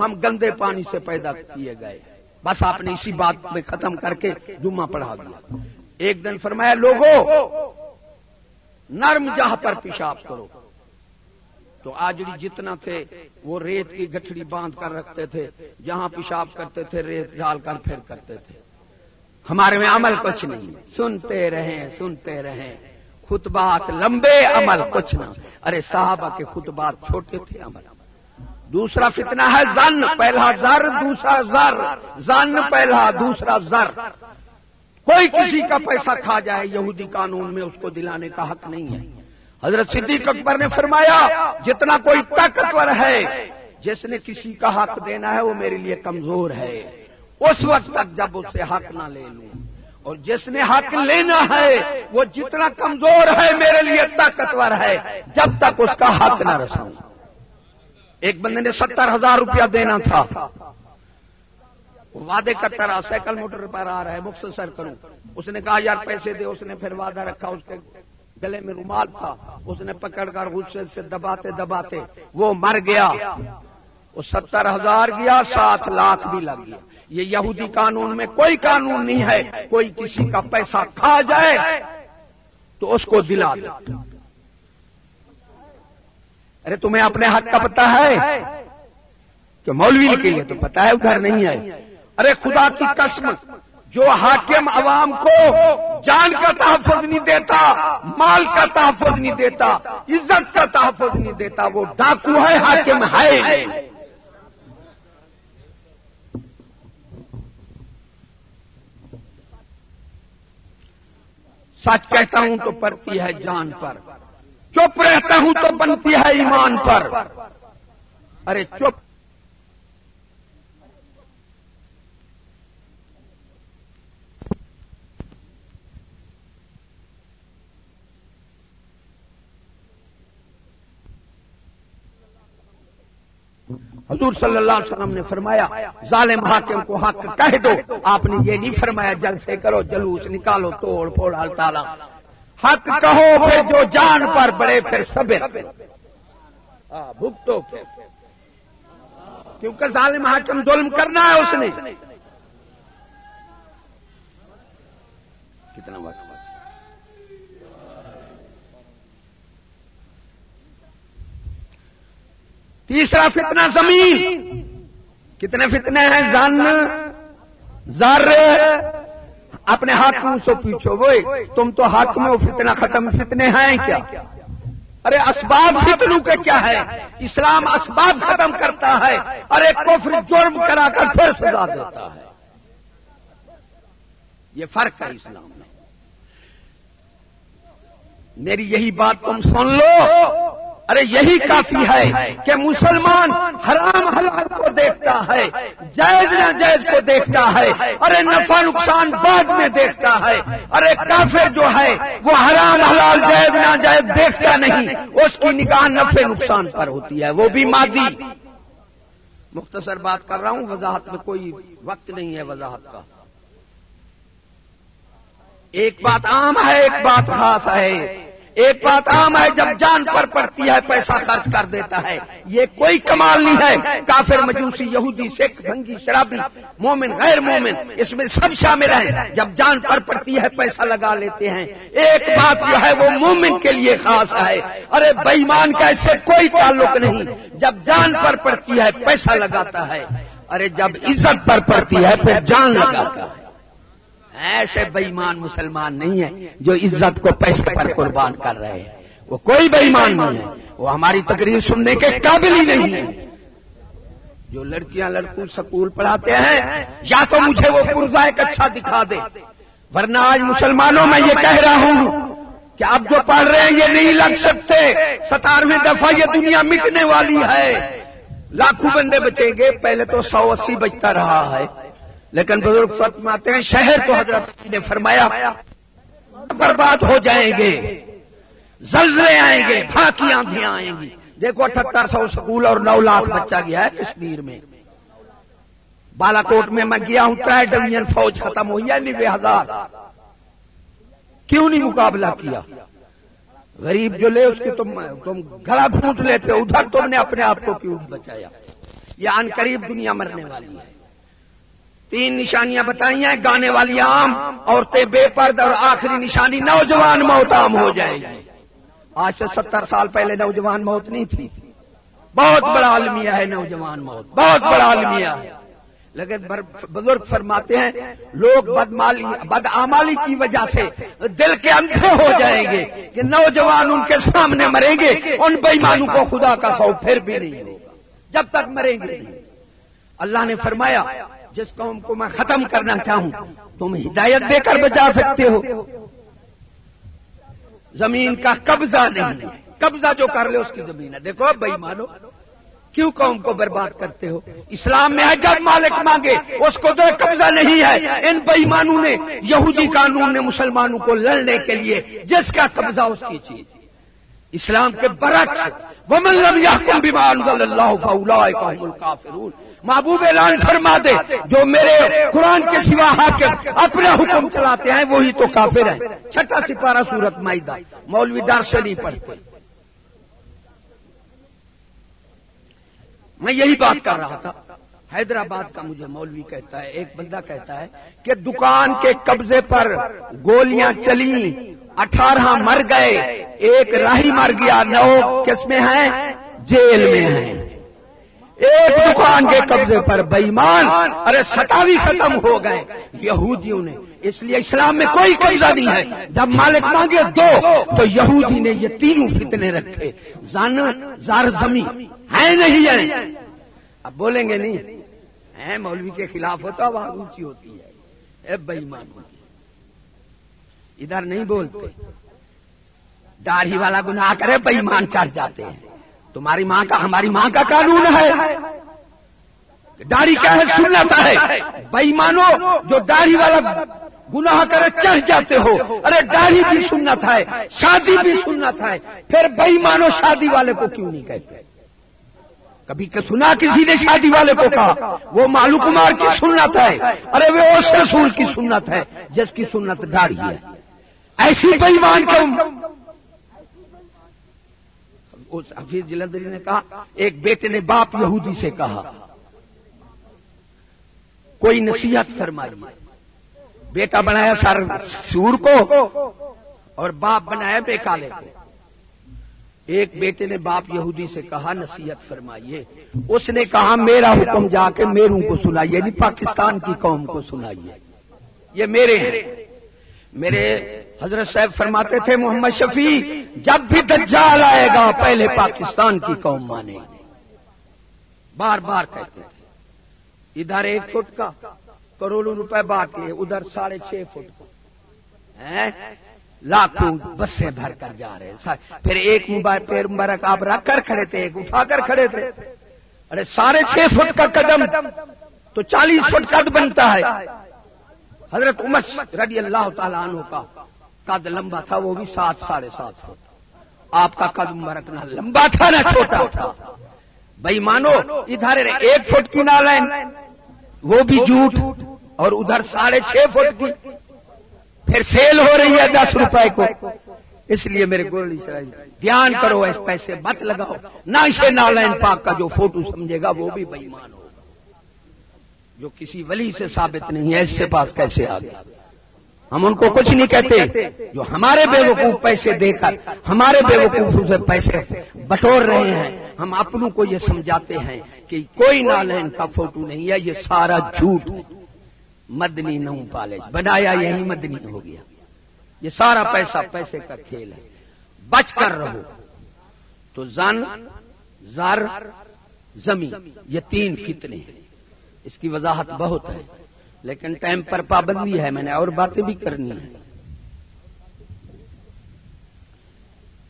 ہم گندے پانی سے پیدا کیے گئے۔ بس آپ نے اسی بات میں ختم کر کے جمعہ پڑھا دیا۔ ایک دن فرمایا لوگوں نرم جہاں پر پیشاب کرو۔ تو آجڑی جتنا تھے، وہ ریت کی گٹھڑی باندھ کر رکھتے تھے، جہاں پیشاب کرتے تھے، ریت ڈال کر پھر کرتے تھے۔ ہمارے میں عمل کچھ نہیں سنتے رہیں سنتے رہیں۔ خطبات لمبے، عمل کچھ نہ۔ ارے صحابہ کے خطبات چھوٹے تھے عمل۔ دوسرا فتنہ ہے زن، پہلا زر، دوسرا زر۔ زن، پہلا دوسرا زر۔ کوئی کسی کا پیسہ کھا جائے یہودی قانون میں، اس کو دلانے کا حق نہیں ہے۔ حضرت صدیق اکبر نے فرمایا، جتنا کوئی طاقتور ہے، جس نے کسی کا حق دینا ہے، وہ میرے لیے کمزور ہے۔ اس وقت تک جب اس سے حق نہ لے لوں۔ اور جس نے حق لینا ہے، وہ جتنا کمزور ہے، میرے لیے طاقتور ہے۔ جب تک اس کا حق نہ رساؤں۔ ایک بندے نے ستر ہزار روپیہ دینا تھا۔ وعدے کرتا رہا، سائیکل موٹر پر آ رہا ہے، مختصر کروں۔ اس نے کہا، یار پیسے دے۔ اس نے پھر وعدہ رکھا، اس کے گلے میں رومال تھا۔ اس نے پکڑ کر غصے سے دباتے دباتے وہ مر گیا۔ وہ ستر ہزار گیا، سات لاکھ بھی لگ گیا۔ یہ یہودی قانون میں کوئی قانون نہیں ہے۔ کوئی کسی کا پیسہ کھا جائے تو اس کو دلا دے۔ ارے تمہیں اپنے حق کا پتا ہے؟ کہ مولوی کے لیے تو پتا ہے گھر نہیں ہے۔ ارے خدا کی قسم، جو حاکم عوام کو جان کا تحفظ نہیں دیتا، مال کا تحفظ نہیں دیتا، عزت کا تحفظ نہیں دیتا، وہ ڈاکو ہے، حاکم ہے۔ سچ کہتا ہوں تو پڑتی ہے جان پر۔ چپ رہتا ہوں تو بنتی ہے ایمان پر۔ ارے چپ۔ حضور صلی اللہ علیہ وسلم نے فرمایا، ظالم حاکم کو حق کہہ دو۔ آپ نے یہ نہیں فرمایا جل سے کرو، جلوس نکالو، توڑ پھوڑ تالا حق کہو پھر جو جان پر بڑے پھر صبر۔ بھگتو کیونکہ ظالم حاکم ظلم کرنا ہے اس نے۔ کتنا وقت۔ تیسرا فتنہ زمین۔ کتنے فتنے ہیں؟ زن زر۔ اپنے ہاتھوں سے پوچھو وہ تم تو ہاتھ میں فتنہ ختم، فتنے ہیں کیا؟ ارے، اسباب فتنوں کے کیا ہے اسلام اسباب ختم کرتا ہے، ارے، کفر جرم کرا کر پھر سزا دیتا ہے۔ یہ فرق ہے اسلام میں۔ میری یہی بات تم سن لو۔ ارے یہی کافی ہے کہ مسلمان حرام حلال کو دیکھتا ہے جائز نہ جائز کو دیکھتا ہے ارے نفع نقصان بعد میں دیکھتا ہے۔ ارے کافر جو ہے وہ حرام حلال جائز نہ جائز دیکھتا نہیں۔ اس کی نگاہ نفع نقصان پر ہوتی ہے وہ بھی مادی۔ مختصر بات کر رہا ہوں وضاحت میں کوئی وقت نہیں ہے وضاحت کا۔ ایک بات عام ہے ایک بات خاص ہے۔ ایک بات عام ہے، جب جان پر پڑتی ہے، پیسہ خرچ کر دیتا ہے۔ یہ کوئی کمال نہیں ہے۔ کافر، مجوسی، یہودی، سکھ، بھنگی، شرابی، مومن، غیر مومن، اس میں سب شامل ہیں۔ جب جان پر پڑتی ہے، پیسہ لگا لیتے ہیں۔ ایک بات جو ہے، وہ مومن کے لیے خاص ہے۔ ارے بےمان کا اس سے کوئی تعلق نہیں۔ جب جان پر پڑتی ہے، پیسہ لگاتا ہے۔ ارے، جب عزت پر پڑتی ہے، پھر جان لگاتا ہے۔ ایسے بےمان مسلمان نہیں ہیں جو عزت کو پیسے پر قربان کر رہے ہیں۔ وہ کوئی بےمان نہیں ہے۔ وہ ہماری تقریر سننے کے قابل ہی نہیں ہے۔ جو لڑکیاں لڑکوں سکول پڑھاتے ہیں، یا تو مجھے وہ پرزا ایک اچھا دکھا دے۔ ورنہ آج مسلمانوں میں یہ کہہ رہا ہوں کہ اب جو پڑھ رہے ہیں، یہ نہیں لگ سکتے۔ ستارویں دفعہ یہ دنیا مٹنے والی ہے۔ لاکھوں بندے بچیں گے۔ پہلے تو سو اسی بچتا رہا ہے۔ لیکن بزرگ فتماتے ہیں، شہر کو حضرت نے فرمایا، برباد ہو جائیں گے، زلزلے آئیں گے پھاکی آندیاں آئیں گی۔ دیکھو اٹھہتر سو سکول اور نو لاکھ بچہ گیا ہے کشمیر میں۔ بالا کوٹ میں میں گیا ہوں ٹرائی ڈویژن فوج ختم ہوئی ہے، نوے ہزار۔ کیوں نہیں مقابلہ کیا؟ غریب جو لے، اس کے تم تم گلا گھونٹ لیتے ادھر تم نے اپنے آپ کو کیوں بچایا؟ یہ ان قریب دنیا مرنے والی ہے۔ تین نشانیاں بتائی ہیں، گانے والی عام، عورتیں بے پرد اور آخری نشانی نوجوان موت عام ہو جائے گی۔ آج سے ستر سال پہلے نوجوان موت نہیں تھی۔ بہت بڑا المیہ ہے نوجوان موت۔ بہت بڑا المیہ ہے لیکن بزرگ فرماتے ہیں، لوگ بدمالی بد آمالی کی وجہ سے دل کے اندھے ہو جائیں گے کہ نوجوان ان کے سامنے مریں گے، ان بےمانوں کو خدا کا خوف پھر بھی نہیں ہوگا۔ جب تک مریں گے اللہ نے فرمایا جس قوم کو میں ختم کرنا چاہوں، تم ہدایت دے کر بچا سکتے ہو۔ زمین کا قبضہ نہیں، قبضہ جو کر لے، اس کی زمین ہے۔ دیکھو بھائی مانو، کیوں قوم کو برباد کرتے ہو؟ اسلام میں جب مالک مانگے، اس کو تو قبضہ نہیں ہے۔ ان بےمانوں نے، یہودی قانون نے مسلمانوں کو لڑنے کے لیے جس کا قبضہ اس کی چیز۔ اسلام کے برعکس، ومن لم يحكم بما انزل الله فاولئك هم الكافرون۔ محبوب اعلان فرما دے، جو میرے قرآن کے سوا حاکم اپنے حکم چلاتے ہیں، وہی تو کافر ہیں۔ چھٹا سپارہ سورت مائدہ، مولوی ڈار نہیں پڑھتے۔ میں یہی بات کر رہا تھا۔ حیدرآباد کا مجھے مولوی کہتا ہے، ایک بندہ کہتا ہے کہ دکان کے قبضے پر گولیاں چلی اٹھارہ مر گئے، ایک راہی مر گیا، نو کس میں ہیں، جیل میں ہیں۔ ایک دکان کے قبضے پر بےمان۔ ارے ستاوی ختم ہو گئے۔ یہودیوں نے۔ اس لیے اسلام میں کوئی قبضہ نہیں ہے۔ جب مالک مانگے دو تو یہودی نے یہ تینوں فتنے رکھے۔ زار زمین۔ ہے نہیں ہے اب بولیں گے نہیں۔ ہے مولوی کے خلاف ہوتا وہ اونچی ہوتی ہے۔ بےمان۔ ہوتی ادھر نہیں بولتے۔ داڑھی والا گناہ کرے بےمان چڑھ جاتے ہیں۔ تمہاری ماں کا ہماری ماں کا قانون ہے۔ داڑھی کیا ہے؟ سنت ہے۔ بھائی مانو جو داڑھی والا گناہ کرے چڑھ جاتے ہو۔ ارے، داڑھی بھی سنت ہے، شادی بھی سنت ہے۔ پھر بھائی مانو شادی والے کو کیوں نہیں کہتے؟ کبھی سنا کسی نے شادی والے کو کہا، وہ مالو کمار کی سنت ہے۔ ارے، وہ اس رسول کی سنت ہے، جس کی سنت داڑھی ہے۔ ایسی بےمان کیوں؟ اس حفیظ جلندری نے کہا، ایک بیٹے نے باپ یہودی سے کہا، کوئی نصیحت فرمائی۔ بیٹا بنایا سر سور کو اور باپ بنایا بے کالے کو۔ ایک بیٹے نے باپ یہودی سے کہا، نصیحت فرمائیے۔ اس نے کہا، میرا حکم جا کے میروں کو سنائیے یعنی پاکستان کی قوم کو سنائیے۔ یہ میرے ہیں۔ میرے حضرت صاحب فرماتے تھے، محمد شفیع، جب بھی دجال آئے گا، پہلے پاکستان کی قوم مانے بار بار کہتے تھے، ادھر ایک فٹ کا، کروڑوں روپے باقی ادھر ساڑھے چھ فٹ کا. لاکھوں بسیں بھر کر جا رہے ہیں۔ پھر ایک موبائل پیر مبارک آپ رکھ کر کھڑے تھے، ایک اٹھا کر کھڑے تھے۔ ارے، ساڑھے چھ فٹ کا قدم تو چالیس فٹ قد بنتا ہے۔ حضرت عمر رضی اللہ تعالیٰ عنہ کا قد لمبا تھا، وہ بھی سات ساڑھے سات فٹ۔ آپ کا قد مبارک نہ، لمبا تھا نہ چھوٹا تھا۔ بھائی مانو، ادھر ایک فٹ کی نالائن وہ بھی جھوٹ اور ادھر ساڑھے چھ فٹ کی۔ پھر سیل ہو رہی ہے دس روپے کو۔ اس لیے میرے گولی سے دھیان کرو، اس پیسے مت لگاؤ۔ نہ اسے نالائن پاک کا جو فوٹو سمجھے گا، وہ بھی بےمان ہوگا جو کسی ولی سے ثابت نہیں ہے، اس سے پاس کیسے آ گیا؟ ہم ان کو کچھ نہیں کہتے جو ہمارے بے وقوف پیسے دے کر، ہمارے بے وقوف سے پیسے بٹور رہے ہیں۔ ہم اپنوں کو یہ سمجھاتے ہیں کہ کوئی نالین کا فوٹو نہیں ہے، یہ سارا جھوٹ مدنی نو پالج بنایا یہی مدنی ہو گیا۔ یہ سارا پیسہ پیسے کا کھیل ہے۔ بچ کر رہو۔ تو زن، زر، زمین، یہ تین فتنے ہیں۔ اس کی وضاحت بہت ہے۔ لیکن ٹائم پر پابندی ہے، میں نے اور باتیں بھی کرنی ہیں۔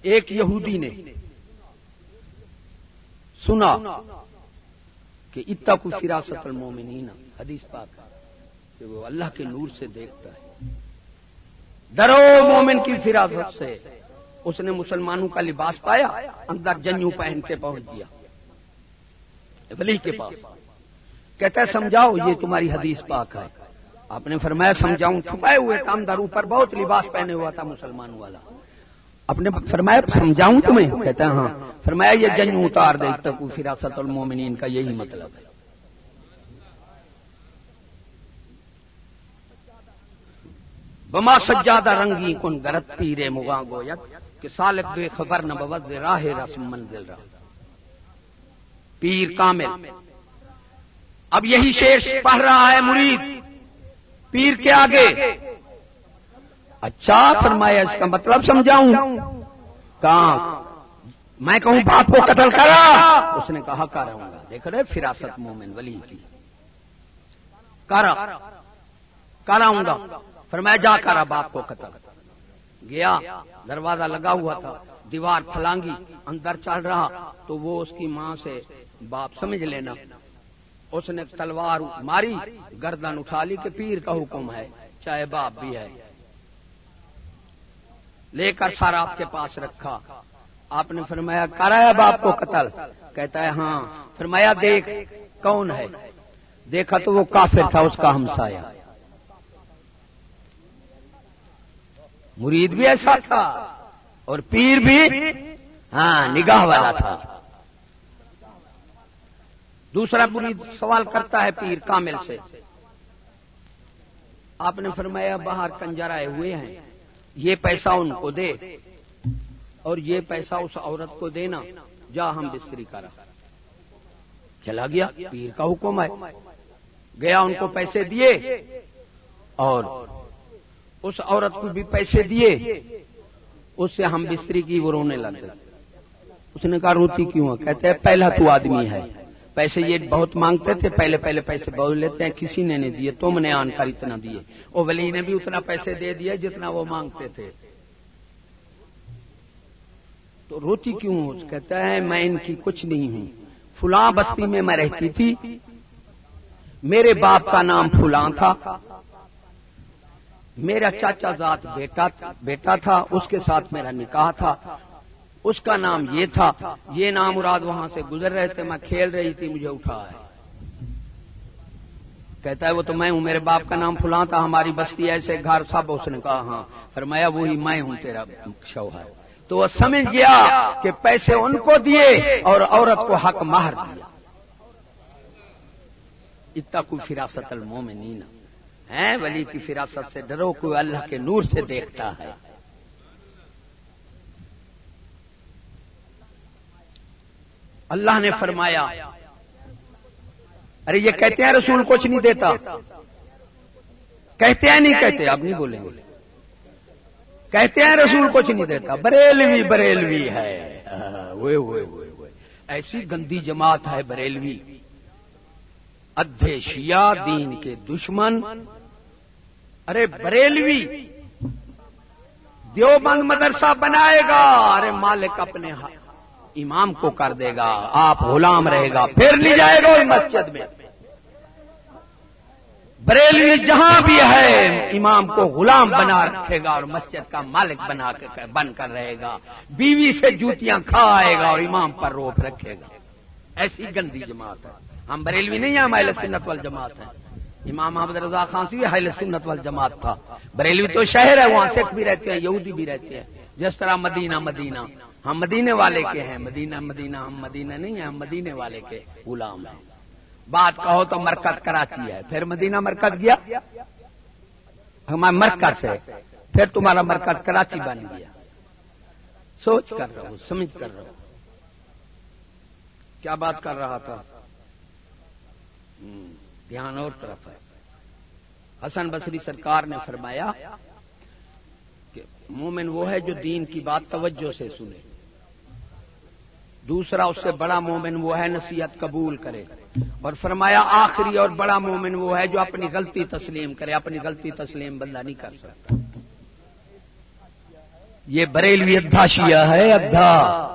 ایک یہودی نے سنا کہ اتا کو فراست المومنین حدیث پاک کہ وہ اللہ کے نور سے دیکھتا ہے۔ ڈرو مومن کی فراست سے۔ اس نے مسلمانوں کا لباس پایا، اندر جنو پہن کے پہنچ دیا ولی کے پاس۔ کہتا ہے، سمجھاؤ، یہ تمہاری حدیث پاک ہے. آپ نے فرمایا، سمجھاؤں. چھپائے ہوئے کامدار اوپر بہت لباس پہنے ہوا تھا مسلمانوں والا۔ آپ نے فرمایا، سمجھاؤں تمہیں؟ کہتا ہے ہاں. فرمایا، یہ جنو اتار دے تک فراست المومنین کا یہی مطلب ہے۔ بما سجادہ رنگی کن گرت پیرے مغاں گویت کہ سالک بے خبر نہ بوز راہ رسم منزل رہا پیر کامل اب یہی شیش پڑھ رہا ہے مرید۔ پیر کے آگے۔ اچھا فرمایا، اس کا مطلب سمجھاؤں۔ کہاں؟ میں کہوں، باپ کو قتل کرا۔ اس نے کہا، کراؤں گا۔ دیکھ رہے، فراست مومن ولی کی۔ کرا۔ کراؤں گا۔ فرمایا، جا کرا، باپ کو قتل۔ گیا، دروازہ لگا ہوا تھا۔ دیوار پھلانگی، اندر چل رہا۔ تو وہ اس کی ماں سے، باپ سمجھ لینا۔ اس نے تلوار ماری، گردن اٹھا لی کہ پیر کا حکم ہے، چاہے باپ بھی ہے۔ لے کر سارا آپ کے پاس رکھا۔ آپ نے فرمایا کرایا باپ کو قتل؟ کہتا ہے ہاں۔ فرمایا، دیکھ کون ہے۔ دیکھا تو وہ کافر تھا، اس کا ہمسایا مرید بھی ایسا تھا اور پیر بھی ہاں نگاہ والا تھا۔ دوسرا مرید سوال کرتا ہے پیر کامل سے۔ آپ نے فرمایا باہر کنجر آئے ہوئے ہیں۔ یہ پیسہ ان کو دے اور یہ پیسہ اس عورت کو دینا۔ جا ہم بستری کرا۔ چلا گیا۔ پیر کا حکم ہے۔ گیا ان کو پیسے دیے اور اس عورت کو بھی پیسے دیے۔ اس سے ہم بستری کی وہ رونے لگ اس نے کہا، روتی کیوں کہتے ہیں، پہلا تو آدمی ہے۔ پیسے یہ بہت مانگتے تھے، پہلے پہلے پیسے بہت لیتے ہیں، کسی نے نہیں دیے، تم نے آن کر اتنا دیے۔ وہ ولی نے بھی اتنا پیسے دے دیے جتنا وہ مانگتے تھے۔ تو روتی کیوں؟ ہو کہتا ہے، میں ان کی کچھ نہیں ہوں۔ فلاں بستی میں میں رہتی تھی۔ میرے باپ کا نام فلاں تھا۔ میرا چاچا ذات بیٹا بیٹا تھا، اس کے ساتھ میرا نکاح تھا۔ اس کا نام یہ تھا، یہ نام مراد وہاں سے گزر رہے تھے، میں کھیل رہی تھی، مجھے اٹھا ہے۔ کہتا ہے وہ تو میں ہوں، میرے باپ کا نام فلاں تھا، ہماری بستی ایسے گھر سب اس نے کہا ہاں۔ فرمایا، وہی میں ہوں، تیرا شوہر۔ تو وہ سمجھ گیا کہ پیسے ان کو دیے اور عورت کو حق مہر دیا۔ اتنا کوئی فراست المومنین ہے ولی کی فراست سے ڈرو، کوئی اللہ کے نور سے دیکھتا ہے۔ اللہ نے فرمایا، ارے یہ کہتے ہیں رسول کچھ نہیں دیتا۔ کہتے ہیں نہیں کہتے، آپ نہیں بولیں گے۔ کہتے ہیں رسول کچھ نہیں دیتا، بریلوی بریلوی ہے۔ ایسی گندی جماعت ہے بریلوی۔ ادھے شیعہ دین کے دشمن۔ ارے بریلوی، دیوبند مدرسہ بنائے گا۔ ارے مالک اپنے ہاتھ امام کو کر دے گا، آپ غلام رہے گا، پھر لے جائے گا مسجد میں۔ بریلوی جہاں بھی ہے، امام کو غلام بنا رکھے گا اور مسجد کا مالک بنا کے بن کر رہے گا۔ بیوی سے جوتیاں کھا آئے گا اور امام پر روپ رکھے گا۔ ایسی گندی جماعت ہے۔ ہم بریلوی نہیں ہیں، ہم اہل سنت وال جماعت ہیں۔ امام محمد رضا خان سے بھی اہل سنت وال جماعت تھا۔ بریلوی تو شہر ہے، وہاں سکھ بھی رہتے ہیں، یہودی بھی رہتے ہیں۔ جس طرح مدینہ مدینہ۔ ہم مدینے والے کے ہیں۔ مدینہ مدینہ ہم مدینہ نہیں ہیں ہم مدینے والے کے غلام ہیں۔ بات کہو تو مرکز کراچی ہے۔ پھر مدینہ مرکز گیا۔ ہمارا مرکز ہے۔ پھر تمہارا مرکز کراچی بن گیا۔ سوچ کر رہا سمجھ کر رہا کیا بات کر رہا تھا؟ دھیان اور طرف ہے۔ حسن بصری سرکار نے فرمایا کہ مومن وہ ہے جو دین کی بات توجہ سے سنے۔ دوسرا اس سے بڑا مومن وہ ہے، نصیحت قبول کرے۔ اور فرمایا، آخری اور بڑا مومن وہ ہے جو اپنی غلطی تسلیم کرے۔ اپنی غلطی تسلیم بندہ نہیں کر سکتا۔ یہ بریلوی ادھا شیعہ ہے، ادھا۔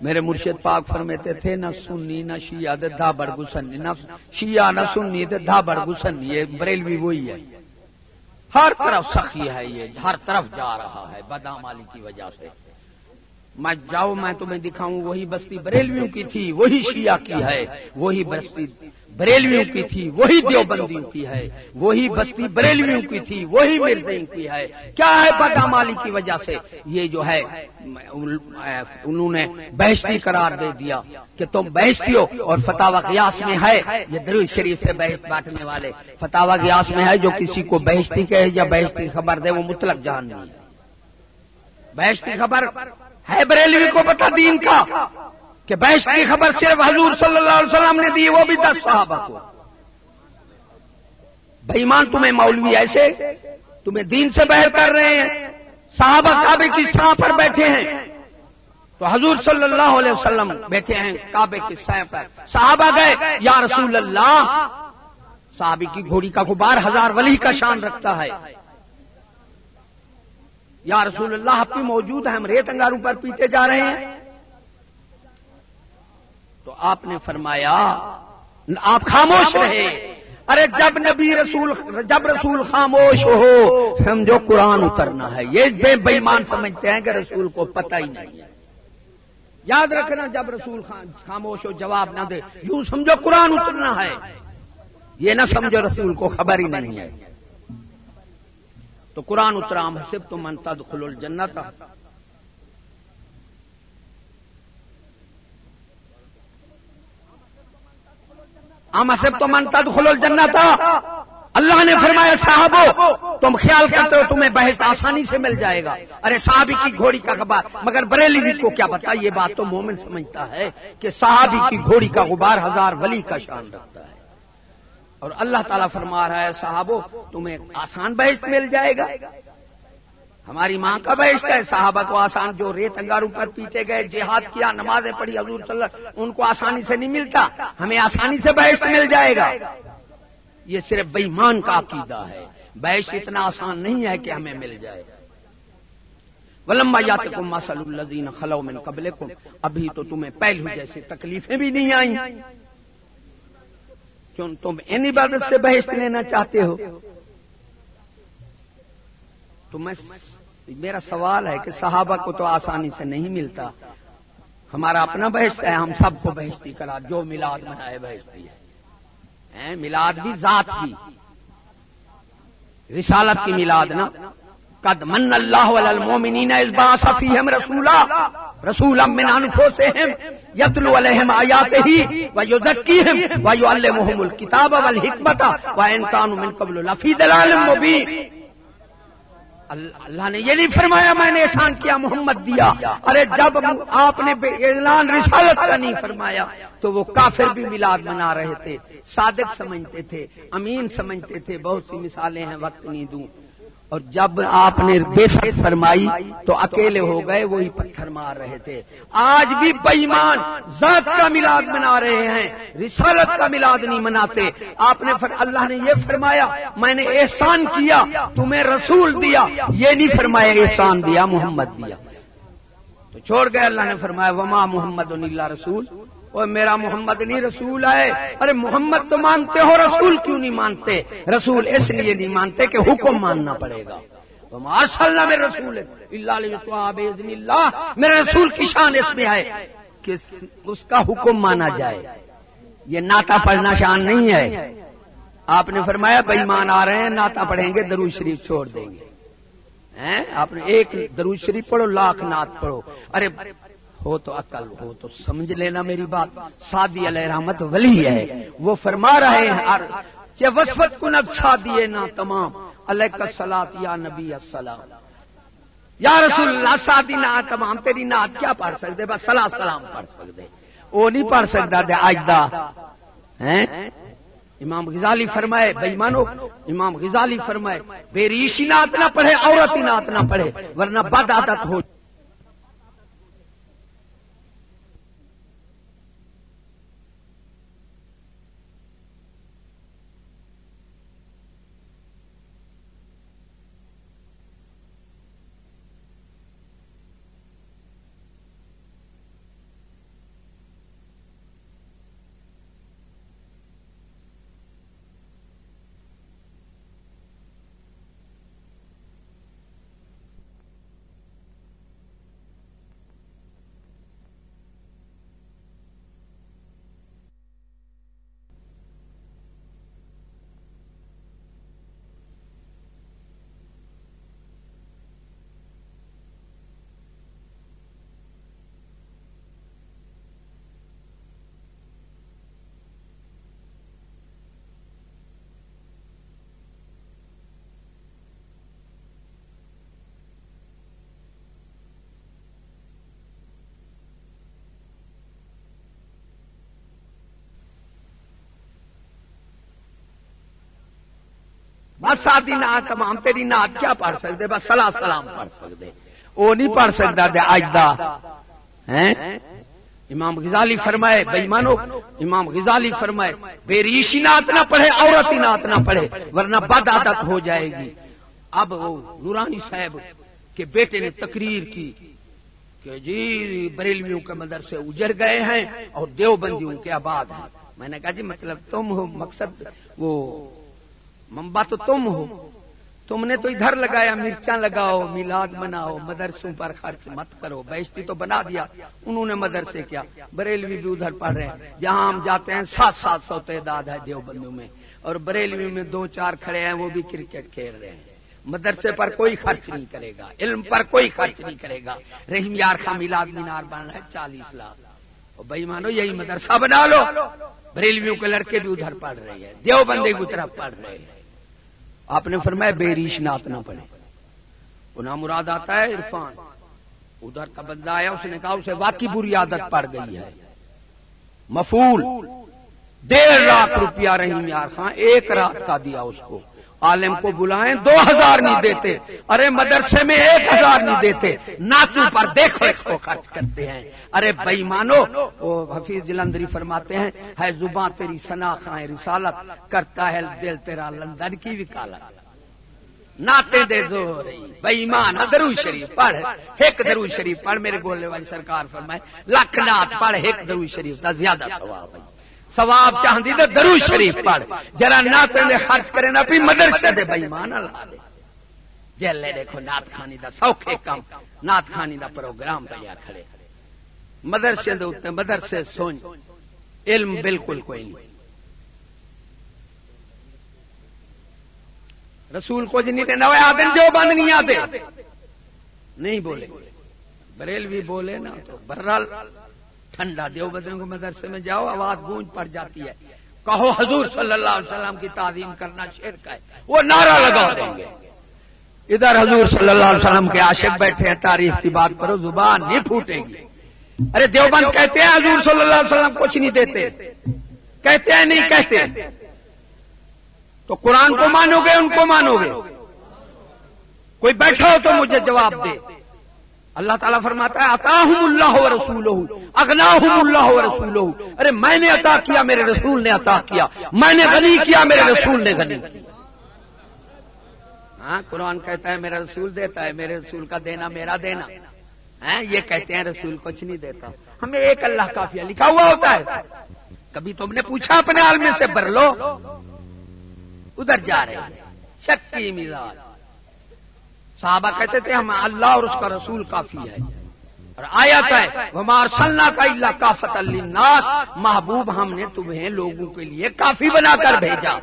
میرے مرشد پاک فرمیتے تھے، نہ سننی نہ شیعہ دے دھا بڑ گسنی نہ شیعہ، نہ سننی دے دھا بڑ گسنی یہ بریلوی وہی ہے۔ ہر طرف سخی ہے یہ، ہر طرف جا رہا ہے بدام والی کی وجہ سے۔ میں جاؤ، میں تمہیں دکھاؤں، وہی بستی بریلویوں کی تھی، وہی شیعہ کی ہے، وہی بستی بریلویوں کی تھی، وہی دیوبندیوں کی ہے، وہی بستی بریلویوں کی تھی، وہی مرزوں کی ہے۔ کیا ہے بدامالی کی وجہ سے؟ یہ جو ہے، انہوں نے بحثی قرار دے دیا کہ تم بحثی ہو اور فتح قیاس میں ہے، یہ درو شریف سے بحث بانٹنے والے۔ فتح قیاس میں ہے، جو کسی کو بحثی کہے یا بحثی خبر دے، وہ مطلق جان نہیں بحثی خبر ہے بریلوی کو پتا دین کا کہ بحث کی خبر صرف حضور صلی اللہ علیہ وسلم نے دی، وہ بھی دس صحابہ کو۔ بھائیمان تمہیں مولوی ایسے تمہیں دین سے بہر کر رہے ہیں، صحابہ کعبے کی چھا پر بیٹھے ہیں۔ تو حضور صلی اللہ علیہ وسلم بیٹھے ہیں کعبے کی سہ پر۔ صحابہ گئے، یا رسول اللہ، صحابی کی گھوڑی کا غبار ہزار ولی کا شان رکھتا ہے۔ یا رسول اللہ آپ کی موجود ہے ہم ریت انگاروں پر پیتے جا رہے ہیں۔ تو آپ نے فرمایا، آپ خاموش رہے۔ ارے، جب نبی رسول، جب رسول خاموش ہو سمجھو قرآن اترنا ہے، یہ بے بےمان سمجھتے ہیں کہ رسول کو پتہ ہی نہیں ہے۔ یاد رکھنا، جب رسول خاموش ہو، جواب نہ دے، یوں سمجھو قرآن اترنا ہے۔ یہ نہ سمجھو رسول کو خبر ہی نہیں ہے۔ تو قرآن اترام حسب تو من تدخل الجنت. ہم حسب تو من تدخل الجنت. اللہ نے فرمایا صاحب تم خیال کرتے ہو تمہیں بحث آسانی سے مل جائے گا۔ ارے صحابی کی گھوڑی کا غبار۔ مگر بریلی کو کیا پتا یہ بات تو مومن سمجھتا ہے کہ صحابی کی گھوڑی کا غبار ہزار ولی کا شان رکھتا ہے۔ اور اللہ تعالیٰ فرما رہا ہے صاحبو تمہیں آسان بحث مل جائے گا۔ ہماری ماں کا بحث ہے، صحابہ کو آسان جو ریت انگاروں پر پیتے گئے، جہاد کیا، نمازیں پڑھی، حضور صلی اللہ ان کو آسانی سے نہیں ملتا۔ ہمیں آسانی سے بحث مل جائے گا۔ یہ صرف بےمان کا عقیدہ ہے۔ بحث اتنا آسان نہیں ہے کہ ہمیں مل جائے۔ ولما یات کو مسل الزین خلو من قبل کو ابھی تو تمہیں پہلو جیسی تکلیفیں بھی نہیں آئیں۔ کیوں تم ان عبادت سے بحث لینا چاہتے ہو؟ تو میں میرا سوال ہے کہ صحابہ کو تو آسانی سے نہیں ملتا۔ ہمارا اپنا بحث ہے، ہم سب کو بحثتی کرا۔ جو میلاد منائے بحثتی ہے۔ میلاد بھی ذات کی۔ رسالت کی میلاد نا۔ قد من اللہ المومنین اس باس فیہم رسولا۔ رسولا من انفسہم۔ یتلو علیہم آیات ہی ویزکیہم ویعلمہم الکتاب والحکمت وان کانوا من قبل لفی دلال مبین۔ اللہ نے یہ نہیں فرمایا میں نے احسان کیا، محمد دیا۔ ارے جب آپ نے اعلان رسالت کا نہیں فرمایا تو وہ کافر بھی میلاد منا رہے تھے، صادق سمجھتے تھے، امین سمجھتے تھے، بہت سی مثالیں ہیں، وقت نہیں دوں۔ اور جب آپ نے بے فرمائی تو اکیلے ہو گئے، وہی پتھر مار رہے تھے۔ آج بھی بےمان ذات کا میلاد منا رہے ہیں، رسالت کا میلاد نہیں مناتے۔ آپ نے اللہ نے یہ فرمایا، میں نے احسان کیا، تمہیں رسول دیا۔ یہ نہیں فرمایا، احسان دیا، محمد دیا۔ تو چھوڑ گئے، اللہ نے فرمایا، وما محمد اللہ رسول۔ اور میرا محمد نہیں رسول ہے۔ ارے محمد تو مانتے ہو، رسول کیوں نہیں مانتے؟ رسول اس لیے نہیں مانتے کہ حکم ماننا پڑے گا۔ ماشاء اللہ میرے رسول اللہ میرے رسول کی شان اس میں ہے کہ اس کا حکم مانا جائے۔ یہ ناتا پڑھنا شان نہیں ہے۔ آپ نے فرمایا بےمان آ رہے ہیں ناتا پڑھیں گے درو شریف چھوڑ دیں گے۔ آپ نے ایک درو شریف پڑھو، لاکھ نات پڑھو۔ ارے ہو تو عقل، ہو تو سمجھ لینا میری بات۔ سادی علیہ رحمت ولی ہے۔ وہ فرما رہے ہیں وسفت کنت شادی نہ تمام۔ علیہ سلاد یا نبی السلام۔ یا رسول اللہ، سادی نہ تمام، تیری نعت کیا پڑھ سکتے؟ بس سلا سلام پڑھ سکتے۔ وہ نہیں پڑھ سکتا دے آجدہ امام غزالی فرمائے، بھائی مانو، امام غزالی فرمائے، بے ریشی نعت نہ پڑھے، عورت نعت نہ پڑھے، ورنہ بد عادت ہو بس آدھی نات تمام، تیری نات کیا پڑھ سکتے؟ بس سلا سلام پڑھ سکتے۔ وہ نہیں پڑھ سکتا دے اجدا امام غزالی فرمائے، بھائی مانو، امام غزالی فرمائے، بے ریشی نات نہ پڑھے عورت ہی نات نہ پڑھے، ورنہ بد عادت ہو جائے گی۔ اب وہ نورانی صاحب کے بیٹے نے تقریر کی کہ جی بریلویوں کے مدرسے اجر گئے ہیں اور دیوبندیوں کے آباد ہیں۔ میں نے کہا جی مطلب تم ہو، مقصد وہ ممبا تو تم ہو۔ تم نے تو ادھر لگایا، مرچاں لگاؤ، میلاد بناؤ مدرسوں پر خرچ مت کرو۔ بیشتی تو بنا دیا۔ انہوں نے مدرسے کیا۔ بریلوی بھی ادھر پڑھ رہے ہیں۔ جہاں ہم جاتے ہیں، سات سات سو تعداد ہے دیوبندوں میں۔ اور بریلوی میں دو چار کھڑے ہیں، وہ بھی کرکٹ کھیل رہے ہیں۔ مدرسے پر کوئی خرچ نہیں کرے گا۔ علم پر کوئی خرچ نہیں کرے گا۔ رحیم یار خان، میلاد مینار بن رہا ہے چالیس لاکھ۔ بھائی مانو، یہی مدرسہ بنا لو۔ بریلویوں کے لڑکے بھی ادھر پڑھ رہے ہیں۔ دیو بندے کی طرف پڑھ رہے ہیں۔ آپ نے فرمایا بے ریش نات نہ پڑے گنا مراد آتا ہے عرفان۔ ادھر کا بندہ آیا، اس نے کہا اسے واقعی بری عادت پڑ گئی ہے۔ مفول ڈیڑھ لاکھ روپیہ رحیم یار خان، ایک رات کا دیا اس کو۔ عالم کو بلائیں، دو ہزار نہیں دیتے۔ ارے مدرسے میں ایک ہزار نہیں دیتے۔ ناچو پر دیکھو اس کو خرچ کرتے ہیں۔ ارے بئی مانو وہ حفیظ جلندری فرماتے ہیں، ہے زباں تیری سنا خائیں رسالت کرتا ہے، دل تیرا لندن کی وکالت۔ ناتے دے زور بھائی ایمان درو شریف پڑھ، ایک درو شریف پڑھ، میرے بولنے والی سرکار فرمائے، لکھ نات پڑھ، ایک درو شریف کا زیادہ سواب ہے۔ سواب چاہتی تو درو شریف پڑھ۔ جرا ناتے دے خرچ کرے نا بھی مدرسے دے بھائی مان لا دے جیلے دیکھو نات خانی دا سوکھے کام نات خانی دا پروگرام پہ کھڑے۔ مدرسے دے اتنے مدرسے سوچ علم بالکل کوئی نہیں۔ رسول کو جنی نوے آتے جو بند نہیں آتے۔ نہیں بولے۔ بریل بھی بولے نا تو برال۔ ٹھنڈا دیو بدن کو مدرسے میں جاؤ، آواز گونج پڑ جاتی ہے۔ کہو حضور صلی اللہ علیہ وسلم کی تعظیم کرنا شیر کا ہے۔ وہ نعرہ لگا دیں گے۔ ادھر حضور صلی اللہ علیہ وسلم کے عاشق بیٹھے ہیں، تعریف کی بات کرو زبان نہیں پھوٹے گی۔ ارے دیوبند کہتے ہیں حضور صلی اللہ علیہ وسلم کچھ نہیں دیتے۔ کہتے ہیں نہیں کہتے۔ تو قرآن کو مانو گے، ان کو مانو گے۔ کوئی بیٹھا ہو تو مجھے جواب دے۔ اللہ تعالیٰ فرماتا ہے عطا ہوں اللہ رسول اگنا ہوں اللہ رسول ارے میں نے عطا کیا میرے رسول نے عطا کیا۔ میں نے غنی کیا میرے رسول نے غنی کیا۔ ہاں قرآن کہتا ہے میرا رسول دیتا ہے میرے رسول کا دینا میرا دینا۔ ہاں، یہ کہتے ہیں رسول کچھ نہیں دیتا۔ ہمیں ایک اللہ کافیہ لکھا ہوا ہوتا ہے۔ کبھی تم نے پوچھا اپنے عالمی سے بھر لو ادھر جا رہے ہیں شکی مزاج صحابہ کہتے تھے، ہم اللہ اور اس کا رسول کافی ہے۔ اور آیا ہے ہمار سلنا کا اللہ کافت الناس محبوب ہم نے تمہیں لوگوں کے لیے کافی بنا کر بھیجا۔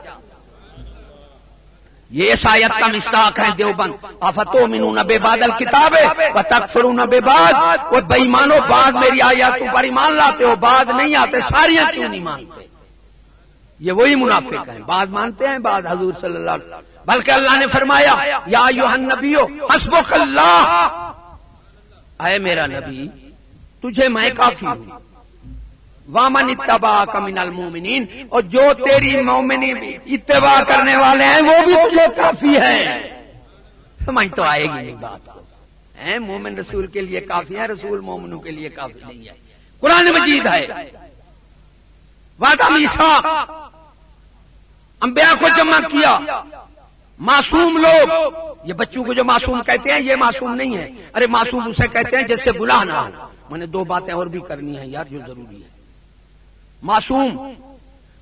یہ اس آیت کا مستاق ہے، دیوبند۔ آفتو مینو نبے بادل کتاب ہے تک فرو نبے باد وہ بئی مانو بعد میری آیات پر ایمان لاتے ہو، بعد نہیں آتے، ساریاں کیوں نہیں مانتے؟ یہ وہی منافق ہیں۔ بعد مانتے ہیں، بعد حضور صلی اللہ علیہ وسلم بلکہ اللہ نے فرمایا، یا نبیو حسب اللہ۔ اے میرا نبی، تجھے میں کافی ہوں۔ وامن اتبا کمن المومنین اور جو تیری مومنی اتباع کرنے والے ہیں، وہ بھی تجھے کافی ہے سمجھ تو آئے گی نہیں بات۔ مومن رسول کے لیے کافی ہے رسول مومنوں کے لیے کافی نہیں ہے قرآن مجید ہے۔ وعدہ میسا۔ انبیاء کو جمع کیا۔ معصوم لوگ۔ یہ بچوں کو جو معصوم کہتے ہیں، یہ معصوم نہیں ہے۔ ارے، معصوم اسے کہتے ہیں جس سے گناہ نہ ہو۔ میں نے دو باتیں اور بھی کرنی ہیں یار جو ضروری ہے معصوم،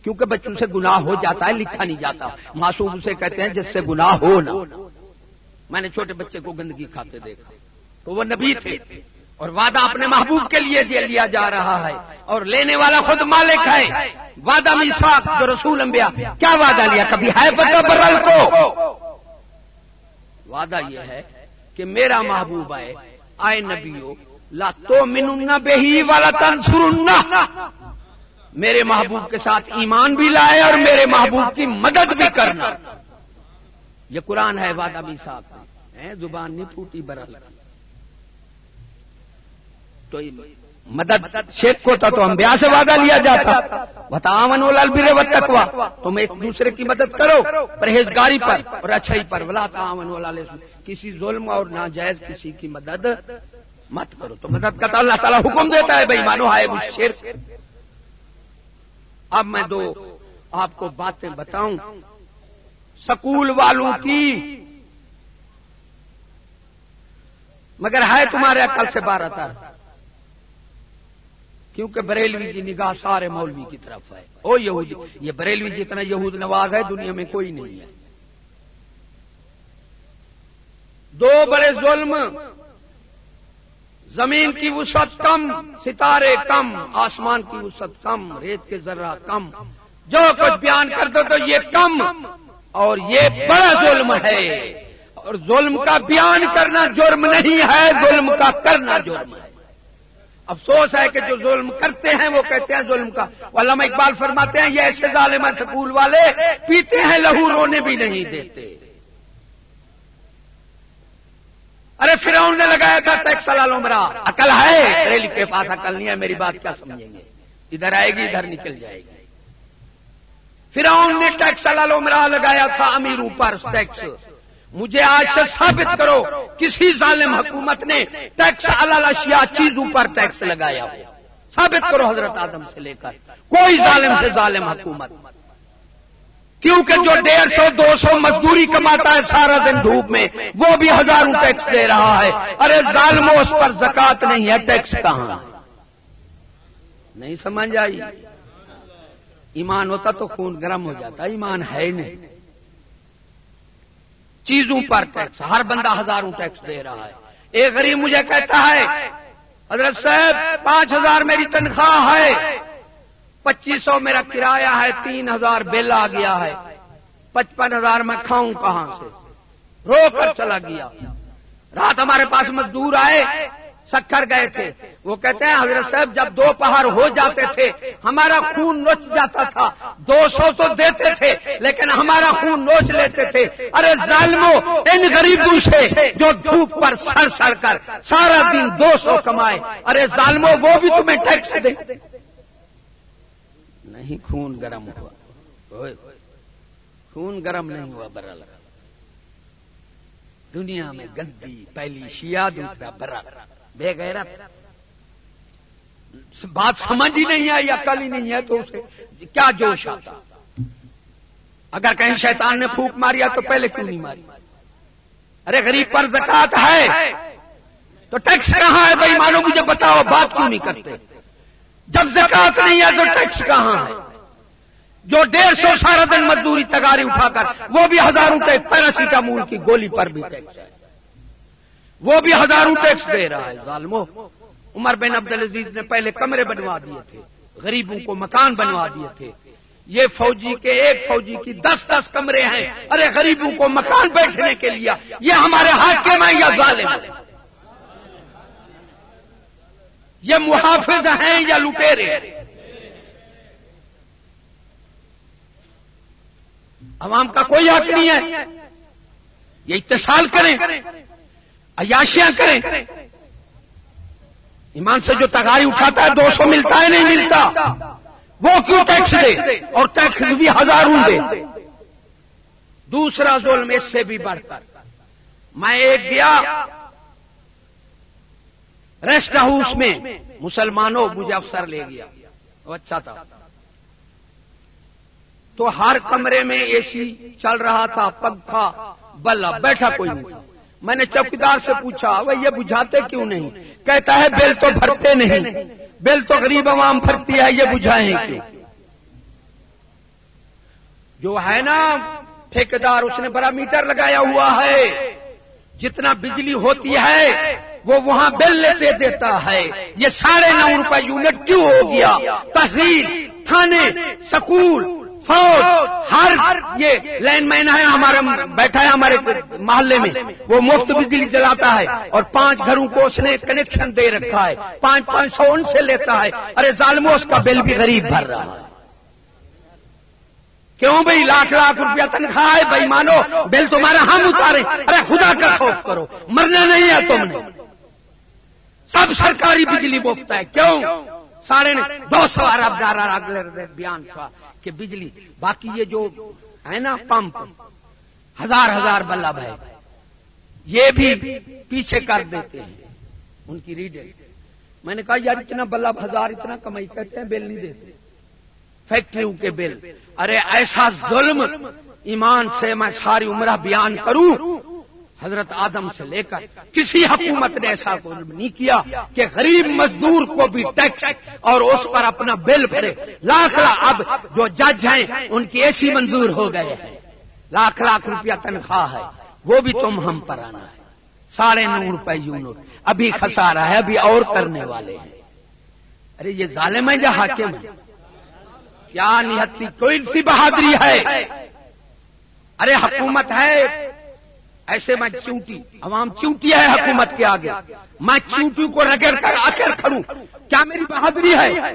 کیونکہ بچوں سے گناہ ہو جاتا ہے، لکھا نہیں جاتا۔ معصوم اسے کہتے ہیں جس سے گناہ ہو نہ میں نے چھوٹے بچے کو گندگی کھاتے دیکھا۔ تو وہ نبی تھے۔ اور وعدہ اپنے محبوب کے لیے جی لیا جا رہا ہے اور لینے والا خود مالک ہے۔ وعدہ میساک جو رسول انبیاء، کیا وعدہ لیا؟ کبھی ہے برل کو؟ وعدہ یہ ہے کہ میرا محبوب آئے آئے نبیو، لا تو من بے ہی والا میرے محبوب کے ساتھ ایمان بھی لائے اور میرے محبوب کی مدد بھی کرنا۔ یہ قرآن ہے وعدہ میساک زبان نہیں پھوٹی برل۔ تو مدد شیخ کو تھا تو ہم سے وعدہ لیا جاتا۔ بتاون البر و تکوا تم ایک دوسرے کی مدد کرو پرہیزگاری پر اور اچھائی پر۔ ولا تعاون ولا کسی ظلم اور ناجائز کسی کی مدد مت کرو۔ تو مدد کا اللہ تعالیٰ حکم دیتا ہے بھائی مانو ہے شیر اب میں دو آپ کو باتیں بتاؤں۔ سکول والوں کی۔ مگر ہے تمہارے عقل سے بارہ تر کیونکہ بریلوی کی نگاہ سارے مولوی کی طرف ہے۔ او یہودی، یہ بریلوی جتنا یہود نواز ہے، دنیا میں کوئی نہیں ہے۔ دو بڑے ظلم، زمین کی وسعت کم، ستارے کم، آسمان کی وسعت کم، ریت کے ذرہ کم۔ جو کچھ بیان کر دو تو یہ کم۔ اور یہ بڑا ظلم ہے۔ اور ظلم کا بیان کرنا جرم نہیں ہے، ظلم کا کرنا جرم ہے۔ افسوس ہے کہ جو ظلم کرتے ہیں وہ کہتے ہیں ظلم کا۔ علامہ اقبال فرماتے ہیں، یہ ایسے ظالم سکول والے، پیتے ہیں لہو، رونے بھی نہیں دیتے۔ ارے فرعون نے لگایا تھا ٹیکس لال عمرہ عقل ہے ریل کے پاس عقل نہیں ہے، میری بات کیا سمجھیں گے؟ ادھر آئے گی، ادھر نکل جائے گی۔ فرعون نے ٹیکس لال عمرہ لگایا تھا، امیر اوپر ٹیکس۔ مجھے آج سے ثابت کرو، کسی ظالم حکومت نے ٹیکس اشیاء چیزوں پر ٹیکس لگایا ہو۔ ثابت کرو حضرت آدم سے لے کر۔ کوئی ظالم سے ظالم حکومت۔ کیونکہ جو ڈیڑھ سو، دو سو مزدوری کماتا ہے سارا دن دھوپ میں، وہ بھی ہزاروں ٹیکس دے رہا ہے۔ ارے ظالموں، اس پر زکات نہیں ہے، ٹیکس کہاں نہیں سمجھ آئی؟ ایمان ہوتا تو خون گرم ہو جاتا، ایمان ہے ہی نہیں۔ چیزوں پر ٹیکس، ہر بندہ ہزاروں ٹیکس دے رہا ہے۔ ایک غریب مجھے کہتا ہے، حضرت صاحب، پانچ ہزار میری تنخواہ ہے پچیس سو میرا کرایہ ہے، تین ہزار بل آ گیا ہے۔ پچپن ہزار میں کھاؤں کہاں سے؟ رو کر چلا گیا۔ رات ہمارے پاس مزدور آئے سکر گئے تھے۔ وہ کہتے ہیں، حضرت صاحب، جب دو پہاڑ ہو جاتے تھے، ہمارا خون نوچ جاتا تھا۔ دو سو تو دیتے تھے، لیکن ہمارا خون نوچ لیتے تھے۔ ارے ظالمو، ان غریبوں سے جو دھوپ پر سڑ سڑ کر سارا دن دو سو کمائے۔ ارے ظالمو، وہ بھی تمہیں ٹیکس دے۔ نہیں، خون گرم ہوا۔ خون گرم نہیں ہوا برا لگا دنیا میں گندی، پہلی شیعہ، دوسرا برا بے غیرت۔ بات سمجھ ہی نہیں آئی، عقل ہی نہیں ہے تو اسے۔ کیا جوش آتا؟ اگر کہیں شیطان نے پھوک ماریا تو پہلے کیوں نہیں ماری؟ ارے غریب پر زکات ہے، تو ٹیکس کہاں ہے؟ بھائی مانو مجھے بتاؤ، بات کیوں نہیں کرتے؟ جب زکات نہیں ہے تو ٹیکس کہاں ہے؟ جو ڈیڑھ سو سارا دن مزدوری تگاری اٹھا کر، وہ بھی ہزاروں ٹیکس پیراسیٹامول کی گولی پر بھی ٹیکس ہے۔ وہ بھی ہزاروں ٹیکس دے رہا ہے، ظالمو۔ عمر بن عبد العزیز نے پہلے کمرے بنوا دیے تھے، غریبوں کو مکان بنوا دیے تھے۔ یہ فوجی کے ایک فوجی کی دس دس کمرے ہیں۔ ارے، غریبوں کو مکان بیٹھنے کے لیے، یہ ہمارے ہاتھ کے میں یا ظالم؟ یہ محافظ ہیں یا لٹیرے؟ عوام کا کوئی حق نہیں ہے۔ یہ اتصال کریں۔ عیاشیاں کریں۔ ایمان سے جو تگاری اٹھاتا ہے، دو سو ملتا ہے، نہیں ملتا۔ وہ کیوں ٹیکس دے؟ اور ٹیکس بھی ہزاروں دے۔ دوسرا ظلم اس سے بھی بڑھ کر۔ میں ایک گیا۔ ریسٹ ہاؤس میں۔ مسلمانوں مجھے افسر لے گیا۔ وہ اچھا تھا۔ تو ہر کمرے میں اے سی چل رہا تھا، پنکھا بلا بیٹھا کوئی نہیں تھا۔ میں نے چوکیدار سے پوچھا، وہ یہ بجھاتے کیوں نہیں؟ کہتا ہے، بل تو بھرتے نہیں۔ بل تو غریب عوام بھرتی ہے، یہ بجھائیں کیوں؟ جو ہے نا ٹھیکیدار اس نے بڑا میٹر لگایا ہوا ہے۔ جتنا بجلی ہوتی ہے، وہ وہاں بل لیتے دیتا ہے۔ یہ ساڑھے نو روپے یونٹ کیوں ہو گیا؟ تحصیل، تھانے، سکول فوج ہر یہ لائن مین ہے ہمارا بیٹھا ہے ہمارے محلے میں وہ مفت بجلی جلاتا ہے اور پانچ گھروں کو اس نے کنیکشن دے رکھا ہے پانچ پانچ سو ان سے لیتا ہے۔ ارے ظالمو اس کا بل بھی غریب بھر رہا ہے۔ کیوں بھائی لاکھ لاکھ روپیہ تنخواہ ہے؟ بھائی مانو بل تمہارا ہم اتارے ارے خدا کا خوف کرو مرنا نہیں ہے تم نے۔ سب سرکاری بجلی مفت ہے۔ کیوں؟ سارے دو سو ارب ڈالر بیان تھا۔ کہ بجلی، باقی یہ جو ہے نا پمپ، ہزار ہزار بلب ہے، یہ بھی پیچھے کر دیتے ہیں ان کی ریڈنگ میں نے کہا، یار، اتنا بلب ہزار اتنا کمائی کرتے ہیں، بل نہیں دیتے۔ فیکٹریوں کے بل۔ ارے، ایسا ظلم ایمان سے میں ساری عمرہ بیان کروں حضرت آدم سے لے کر کسی حکومت نے ایسا نہیں کیا کہ غریب مزدور کو بھی ٹیکس اور اس پر اپنا بل بھرے۔ لاکھ لاکھ اب جو جج ہیں، ان کی ایسی منظور ہو گئے ہیں۔ لاکھ لاکھ روپیہ تنخواہ ہے۔ وہ بھی تم ہم پر آنا ہے۔ ساڑھے نو روپے یونٹ۔ ابھی خسارا ہے، ابھی اور کرنے والے ہیں۔ ارے، یہ ظالم ہے یا حاکم ہے کیا نہتی کوئی سی بہادری ہے؟ ارے، حکومت ہے۔ ایسے میں چونٹی، عوام چونٹی ہے حکومت کے آگے۔ میں چونٹی کو رگڑ کر آ کر کھڑوں۔ کیا میری بہادری ہے؟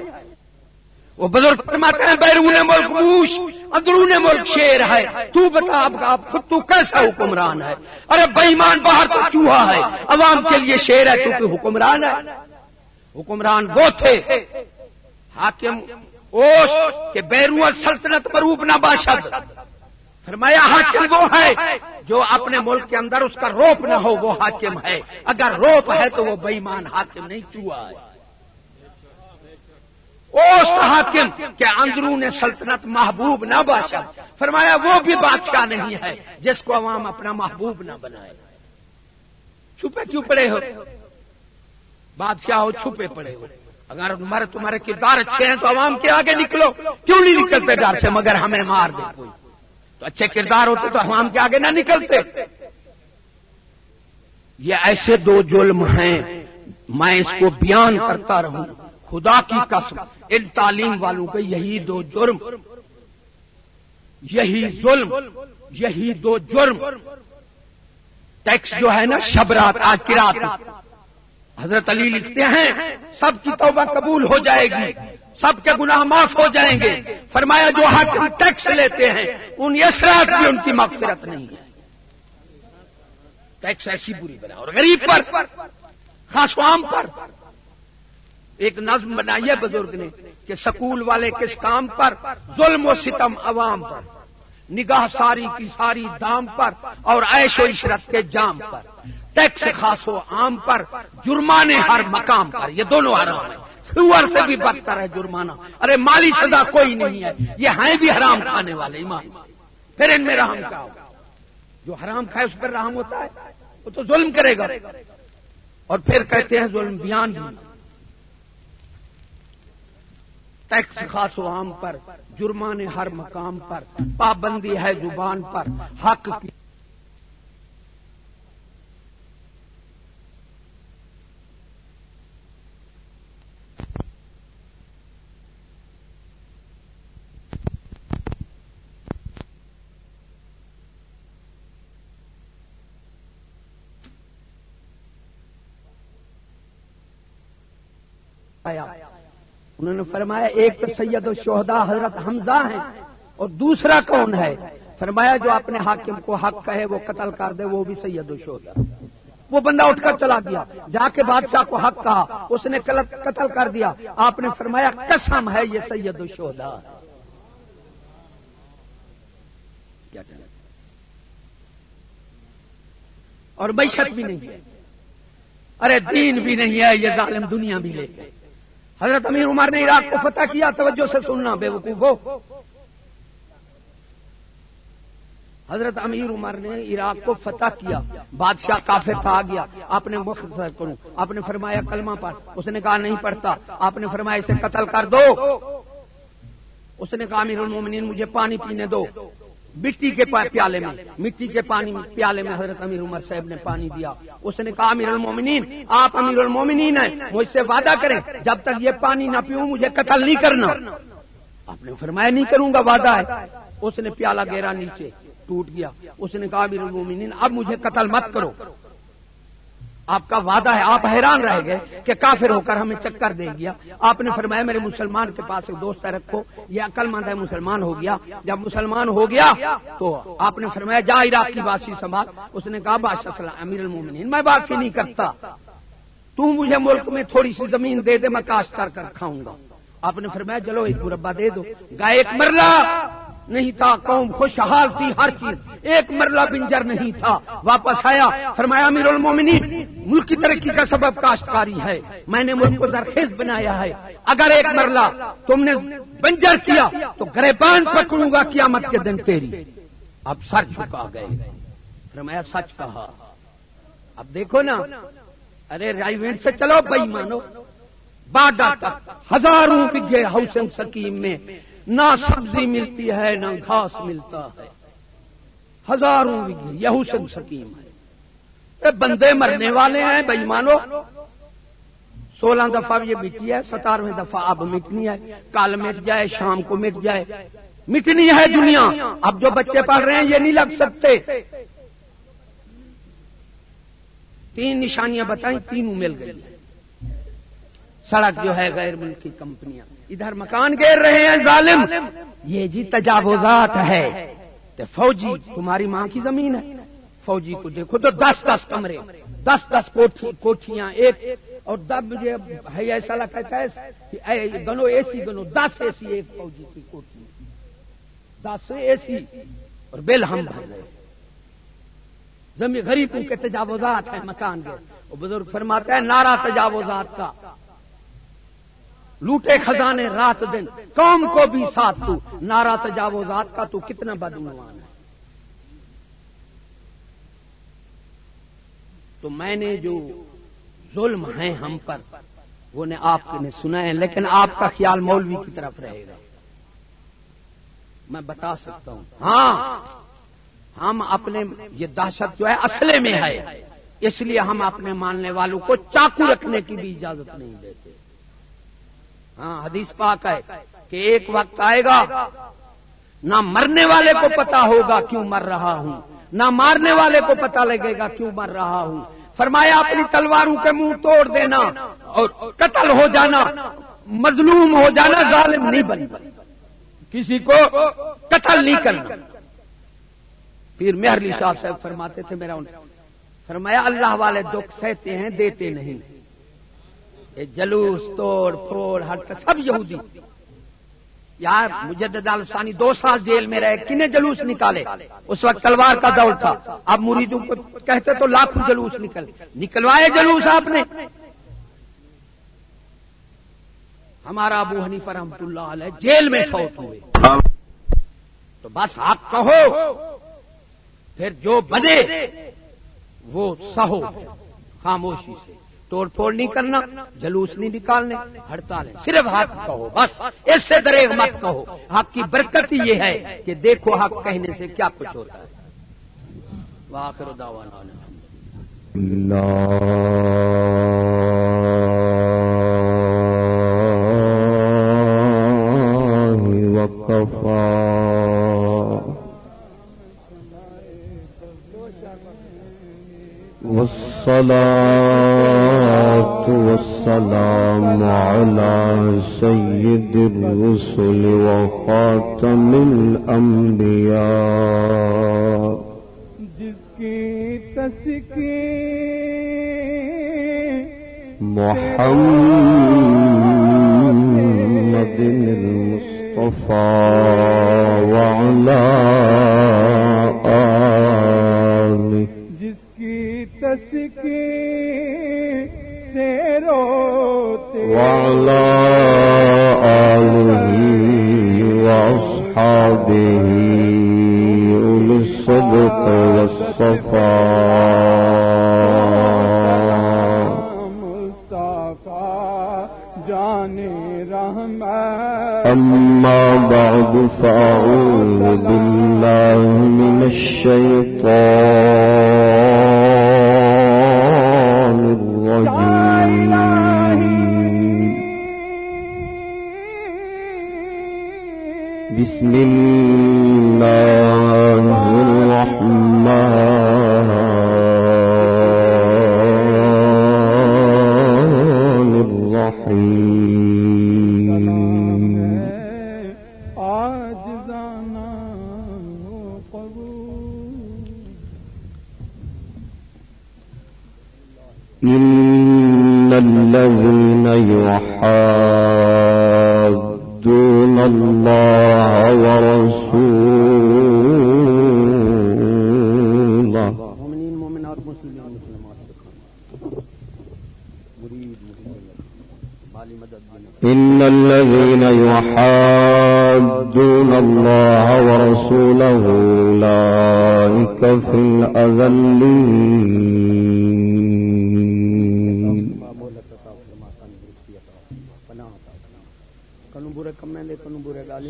وہ بزرگ فرماتے ہیں، بیرون ملک موش، اندرون ملک شیر ہے۔ تو بتا آپ خود تو کیسا حکمران ہے؟ ارے بےمان باہر تو چوہا ہے۔ عوام کے لیے شیر ہے، تو حکمران ہے۔ حکمران وہ تھے۔ حاکم اوش، کہ بیرون سلطنت مروب نہ باشد۔ فرمایا حاکم وہ ہے جو اپنے ملک کے اندر اس کا روپ نہ ہو، وہ حاکم ہے۔ اگر روپ ہے تو وہ بےمان حاکم نہیں چوا ہے۔ اس حاکم کے اندرون سلطنت محبوب نہ باشد۔ فرمایا وہ بھی بادشاہ نہیں ہے جس کو عوام اپنا محبوب نہ بنائے۔ چھپے کیوں پڑے ہو؟ بادشاہ ہو، چھپے پڑے ہو۔ اگر تمہارے تمہارے کردار اچھے ہیں تو عوام کے آگے نکلو۔ کیوں نہیں نکلتے ڈر سے؟ مگر ہمیں مار دے کوئی۔ تو اچھے کردار ہوتے تو عوام کے آگے نہ نکلتے۔ یہ ایسے دو ظلم ہیں، میں اس کو بیان کرتا رہوں۔ خدا کی قسم، ان تعلیم والوں کے یہی دو جرم۔ یہی ظلم، یہی دو جرم۔ ٹیکس جو ہے نا شبرات آج کی رات۔ حضرت علی لکھتے ہیں، سب کی توبہ قبول ہو جائے گی۔ سب کے گناہ معاف ہو جائیں گے۔ فرمایا، جو حاکم ٹیکس لیتے ہیں، ان یسرات بھی ان کی مغفرت نہیں ہے۔ ٹیکس ایسی بری بنا، اور غریب پر، خاص عام پر۔ ایک نظم بنائی ہے بزرگ نے کہ سکول والے کس کام پر؟ ظلم و ستم عوام پر۔ نگاہ ساری کی ساری دام پر، اور عیش و عشرت کے جام پر۔ ٹیکس خاص و عام پر، جرمانے ہر مقام پر۔ یہ دونوں حرام ہیں۔ سور سے بھی بدتر ہے جرمانہ۔ ارے مالی سزا کوئی نہیں ہے۔ یہ ہیں بھی حرام کھانے والے، ایمان۔ پھر ان میں رحم کیا ہوگا جو حرام کھائے اس پر رحم ہوتا ہے، وہ تو ظلم کرے گا۔ اور پھر کہتے ہیں ظلم بیان بھی۔ ٹیکس خاص و عام پر، جرمانے ہر مقام پر، پابندی ہے زبان پر، حق کی انہوں نے فرمایا، ایک تو سید و شہدا حضرت حمزہ ہیں اور دوسرا کون ہے؟ فرمایا، جو اپنے حاکم کو حق کہے، وہ قتل کر دے، وہ بھی سید و شہدا۔ وہ بندہ اٹھ کر چلا گیا۔ جا کے بادشاہ کو حق کہا، اس نے قتل کر دیا۔ آپ نے فرمایا، قسم ہے یہ سید و شہدا۔ اور معیشت بھی نہیں ہے۔ ارے دین بھی نہیں ہے، یہ ظالم دنیا بھی لے کے۔ حضرت امیر عمر نے عراق کو فتح کیا، توجہ سے سننا، بے وقوف ہو۔ حضرت امیر عمر نے عراق کو فتح کیا، بادشاہ کافر تھا، آ گیا۔ آپ نے مختصر کروں آپ نے فرمایا، کلمہ پر اس نے کہا، نہیں پڑھتا۔ آپ نے فرمایا، اسے قتل کر دو۔ اس نے کہا، امیر المومنین، مجھے پانی پینے دو۔ مٹی کے پیالے میں، مٹی کے پانی پیالے میں حضرت امیر عمر صاحب نے پانی دیا۔ اس نے کہا، امیر المومنین، آپ امیر المومنین ہیں، مجھ سے وعدہ کریں، جب تک یہ پانی نہ پیوں، مجھے قتل نہیں کرنا۔ آپ نے فرمایا، نہیں کروں گا، وعدہ ہے۔ اس نے پیالہ گیرا نیچے، ٹوٹ گیا۔ اس نے کہا، امیر المومنین، اب مجھے قتل مت کرو۔ آپ کا وعدہ ہے، آپ حیران رہ گئے کہ کافر ہو کر ہمیں چکر دے گیا۔ آپ نے فرمایا، میرے مسلمان کے پاس ایک دوست رکھو۔ یہ عقل مند ہے، مسلمان ہو گیا۔ جب مسلمان ہو گیا تو آپ نے فرمایا، جا عراق کی باسی سنبھال۔ اس نے کہا، بادشاہ امیر المومنین، میں بات نہیں کرتا۔ تو مجھے ملک میں تھوڑی سی زمین دے دے، میں کاشت کر کر کھاؤں گا۔ آپ نے فرمایا، چلو ایک مربع دے دو۔ گائے ایک مرلہ۔ نہیں تھا قوم خوشحال تھی ہر چیز۔ ایک مرلہ بنجر نہیں تھا۔ واپس آیا۔ فرمایا، امیر المومنی ملک کی ترقی کا سبب کاشتکاری ہے۔ میں نے ملک کو زرخیز بنایا ہے۔ اگر ایک مرلہ تم نے بنجر کیا، تو گریبان پکڑوں گا قیامت کے دن تیری۔ اب سر جھکا گئے۔ فرمایا، سچ کہا۔ اب دیکھو نا۔ ارے، رائیوینٹ سے چلو بھائی مانو باڈا تک ہزاروں بگے ہاؤسنگ سکیم میں۔ نہ سبزی ملتی ہے، نہ گھاس ملتا ہے۔ ہزاروں یہ حسن سکیم ہے۔ بندے مرنے والے ہیں بھائی مانو سولہ دفعہ یہ مٹی ہے، ستارویں دفعہ اب مٹنی ہے۔ کل مٹ جائے، شام کو مٹ جائے۔ مٹنی ہے دنیا۔ اب جو بچے پڑھ رہے ہیں، یہ نہیں لگ سکتے۔ تین نشانیاں بتائیں، تینوں مل گئی سڑک جو ہے غیر ملکی کمپنیاں۔ ادھر مکان گیر رہے ہیں ظالم۔ یہ جی تجاوزات ہے۔ تو فوجی، تمہاری ماں کی زمین ہے۔ فوجی کو دیکھو تو دس دس کمرے، دس دس کوٹیاں ایک۔ اور دب ہے ایسا لگتا ہے گنو اے سی گنو دس اے سی ایک فوجی کی کوٹھی۔ دس اے سی اور بل ہم بھر رہے زمین غریبوں کے تجاوزات ہیں، مکان کے وہ بزرگ فرماتے ہیں نارا تجاوزات کا۔ لوٹے خزانے رات دن، قوم کو بھی ساتھ تو نارا تجاوزات کا تو کتنا بدعنوان ہے۔ تو میں نے جو ظلم ہیں ہم پر، وہ نے آپ نے سنا ہے، لیکن آپ کا خیال مولوی کی طرف رہے گا۔ میں بتا سکتا ہوں۔ ہاں ہم اپنے، یہ دہشت جو ہے، اصلے میں ہے۔ اس لیے ہم اپنے ماننے والوں کو چاقو رکھنے کی بھی اجازت نہیں دیتے۔ ہاں حدیث پاک ہے کہ ایک وقت آئے گا، نہ مرنے والے کو پتا ہوگا کیوں مر رہا ہوں، نہ مارنے والے کو پتا لگے گا کیوں مر رہا ہوں۔ فرمایا، اپنی تلواروں کے منہ توڑ دینا اور قتل ہو جانا، مظلوم ہو جانا، ظالم نہیں بن کسی کو قتل نہیں کرنا۔ پھر مہرلی شاہ صاحب فرماتے تھے میرا فرمایا، اللہ والے دکھ سہتے ہیں، دیتے نہیں۔ یہ جلوس، توڑ پھوڑ ہر سب یہودی۔ یار، مجدد الفسانی دو سال جیل میں رہے، کنے جلوس نکالے؟ اس وقت تلوار کا دور تھا۔ اب مریدوں کو کہتے تو لاکھوں جلوس نکل۔ نکلوائے جلوس آپ نے۔ ہمارا ابو ہنی فرحمت اللہ علیہ جیل میں فوت ہوئے۔ تو بس آپ کہو، پھر جو بنے، وہ سہو، خاموشی سے۔ توڑ پھوڑ نہیں کرنا، جلوس نہیں نکالنے، ہڑتال صرف حق کہو، بس۔ اس سے دریغ مت کہو۔ حق کی برکت یہ ہے کہ دیکھو حق کہنے سے کیا کچھ ہوتا ہے۔ واخر والصلاة والسلام على سيد الرسل وخاتم الأنبياء. جسكي تسكي محمد المصطفى وعلى آله. جسكي وعلى آله وأصحابه أولي الصدق والصفاء. مصطفى جاني رحمة أما بعد فأعوذ بالله من الشيطان بسم الله الذين يحادون الله ورسوله. إن الذين يحادون الله ورسوله أولئك في الأذلين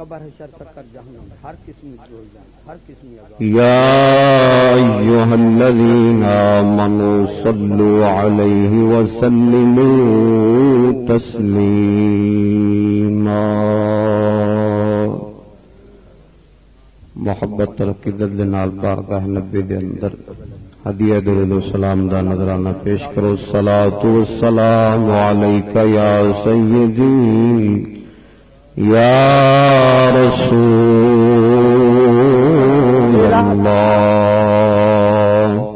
قبر ہے شر سکر جہنم ہر قسم کی دوزخ، ہر قسم کی عذاب۔ يا الذين آمنوا صلوا عليه وسلموا تسليما محبت ترقی دل نال بارگاہ نبی دے اندر ہدیہ درود و سلام دا نظرانہ پیش کرو۔ صلاۃ و سلام علیک یا سیدی۔ یا رسول الله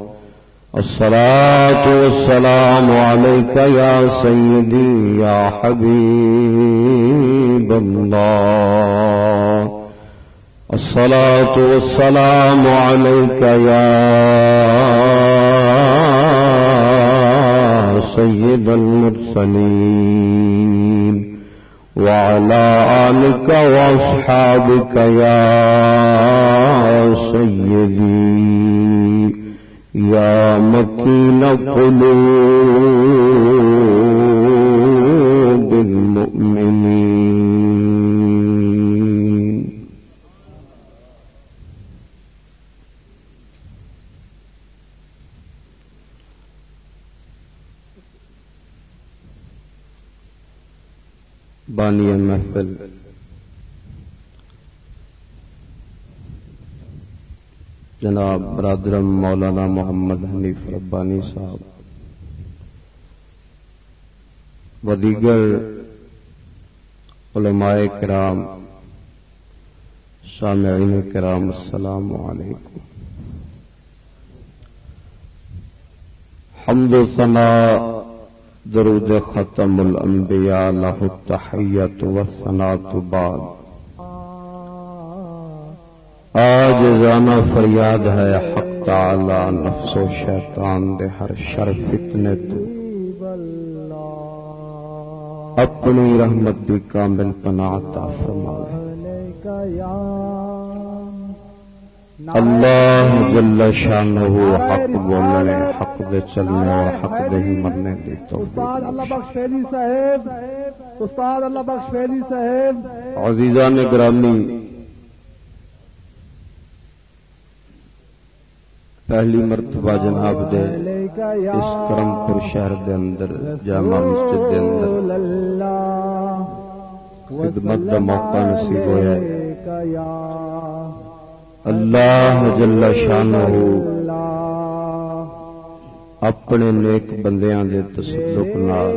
الصلاة والسلام عليك يا سيدي يا حبيب الله الصلاة والسلام عليك يا سيد المرسلين وعلى آلك وأصحابك يا سيدي يا مكين قلوب المؤمنين. بانی محفل۔ جناب برادرم مولانا محمد حنیف ربانی صاحب۔ و دیگر علماء کرام سامعین کرام، السلام علیکم۔ حمد و ثنا درود ختم الانبیاء لہ التحیت و بعد۔ آج زانا فریاد ہے حق تعالی، نفس و شیطان دے ہر شر فتنے تو اپنی رحمت دی کامل پناہ عطا فرما اللہ جل شانہ حق بولنے حق دے چلنے اور حق دے ہی مرنے دی تو استاد اللہ بخش فیلی صاحب استاد اللہ بخش فیلی صاحب۔ عزیزان گرامی پہلی مرتبہ جناب دے اس کرم پور شہر دے اندر جامع مسجد دے اندر خدمت کا موقع نصیب ہوا ہے۔ اللہ جل شان اپنے نیک بندیاں دے تصدق نال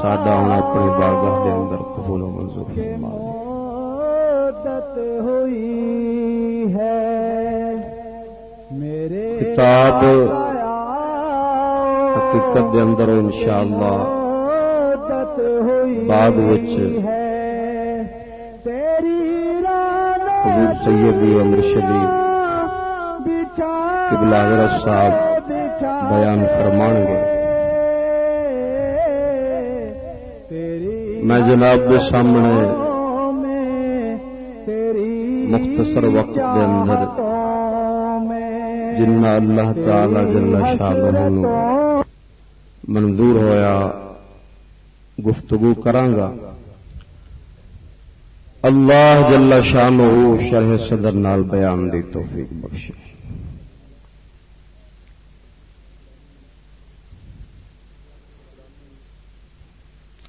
ساڈا ہوں اپنی بارگاہ دے اندر قبول و منظور فرما ہوئی ہے۔ کتاب حقیقت دے اندر انشاءاللہ بعد وچ حضور سیدی امر شدید قبلہ حضرت صاحب بیان فرمان گے۔ میں جناب کے سامنے مختصر وقت کے اندر جنا اللہ تعالی جل شاہ منظور ہویا گفتگو کرانگا اللہ جل شاہ شرح صدر نال بیان دی توفیق بخشے۔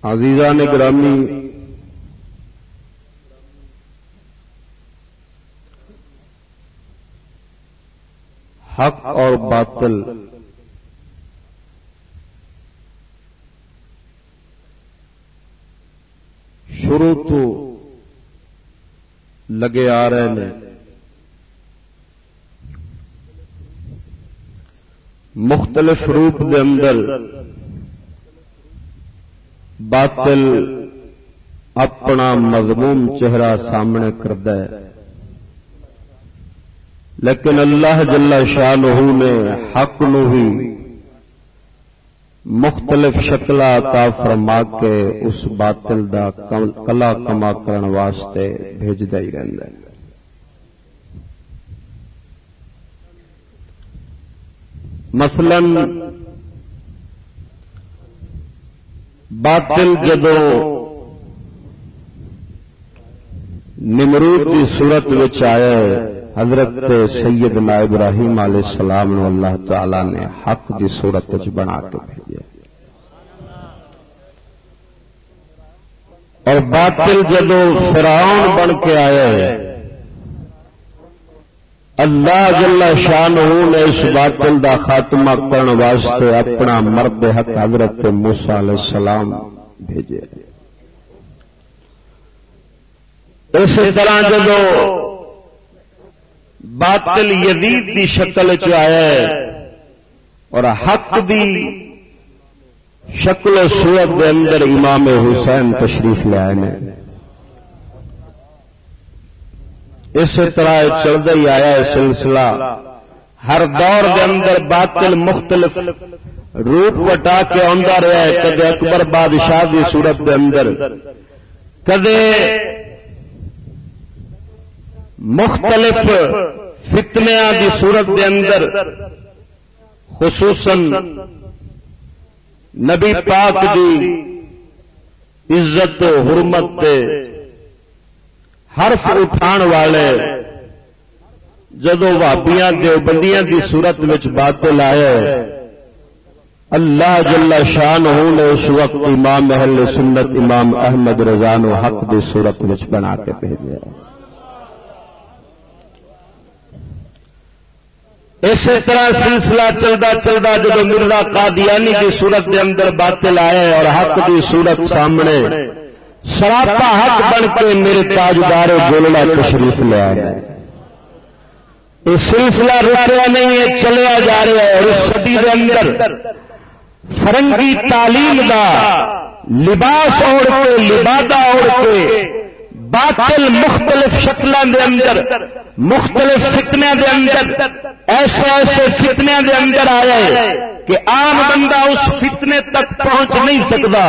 عزیزان گرامی حق اور باطل شروع تو لگے آ رہے ہیں۔ مختلف روپ دے اندر باطل اپنا مضموم چہرہ سامنے کرد لیکن اللہ جل شاہ نے حق نو ہی مختلف شکل عطا فرما کے اس باطل دا کلا کما کرن واسطے بھیجتا ہی رہتا ہے۔ مثلا، باطل جدو نمرود کی صورت آیا حضرت سید نا ابراہیم علیہ السلام نو اللہ تعالی نے حق کی صورت بنا کے بھیجا۔ اور باطل جدو فراؤن بن کے آئے اللہ جل شاہ نے اس باطل دا خاتمہ کرنے واسطے اپنا مرد حق حضرت موسا علیہ السلام بھیجے۔ اسی طرح جدو باطل یزید دی شکل چ آیا ہے اور حق دی شکل صورت دے اندر امام حسین تشریف لے آئے اس طرح چلتا ہی آیا ہے سلسلہ۔ ہر دور دے اندر باطل مختلف روپ وٹا کے آدھا رہا ہے، کدے اکبر بادشاہ کی صورت دے اندر، کدے مختلف فتنیا کی صورت دے اندر، خصوصاً نبی پاک دی عزت و حرمت حرف اٹھان والے جدو بھابیاں دیوبندیاں دی صورت باطل آئے اللہ جل شان نے اس وقت امام محل سنت امام احمد رضان و حق دی صورت بنا کے بھیجا اسی طرح سلسلہ چلتا چلتا جب مرزا قادیانی کی صورت دے اندر باطل آئے اور حق کی صورت سامنے، سراپا حق بن کے میرے تاجدار گولڑا تشریف لے آئے۔ یہ سلسلہ رکیا نہیں ہے، چلیا جا رہا ہے۔ اور اس صدی دے اندر فرنگی تعلیم دا لباس اوڑ کے، لبادہ اوڑ کے باطل مختلف شکلوں دے اندر، مختلف فتنیا دے اندر، ایسے ایسے فتنیا دے اندر آیا کہ عام بندہ اس فتنے تک پہنچ نہیں سکتا۔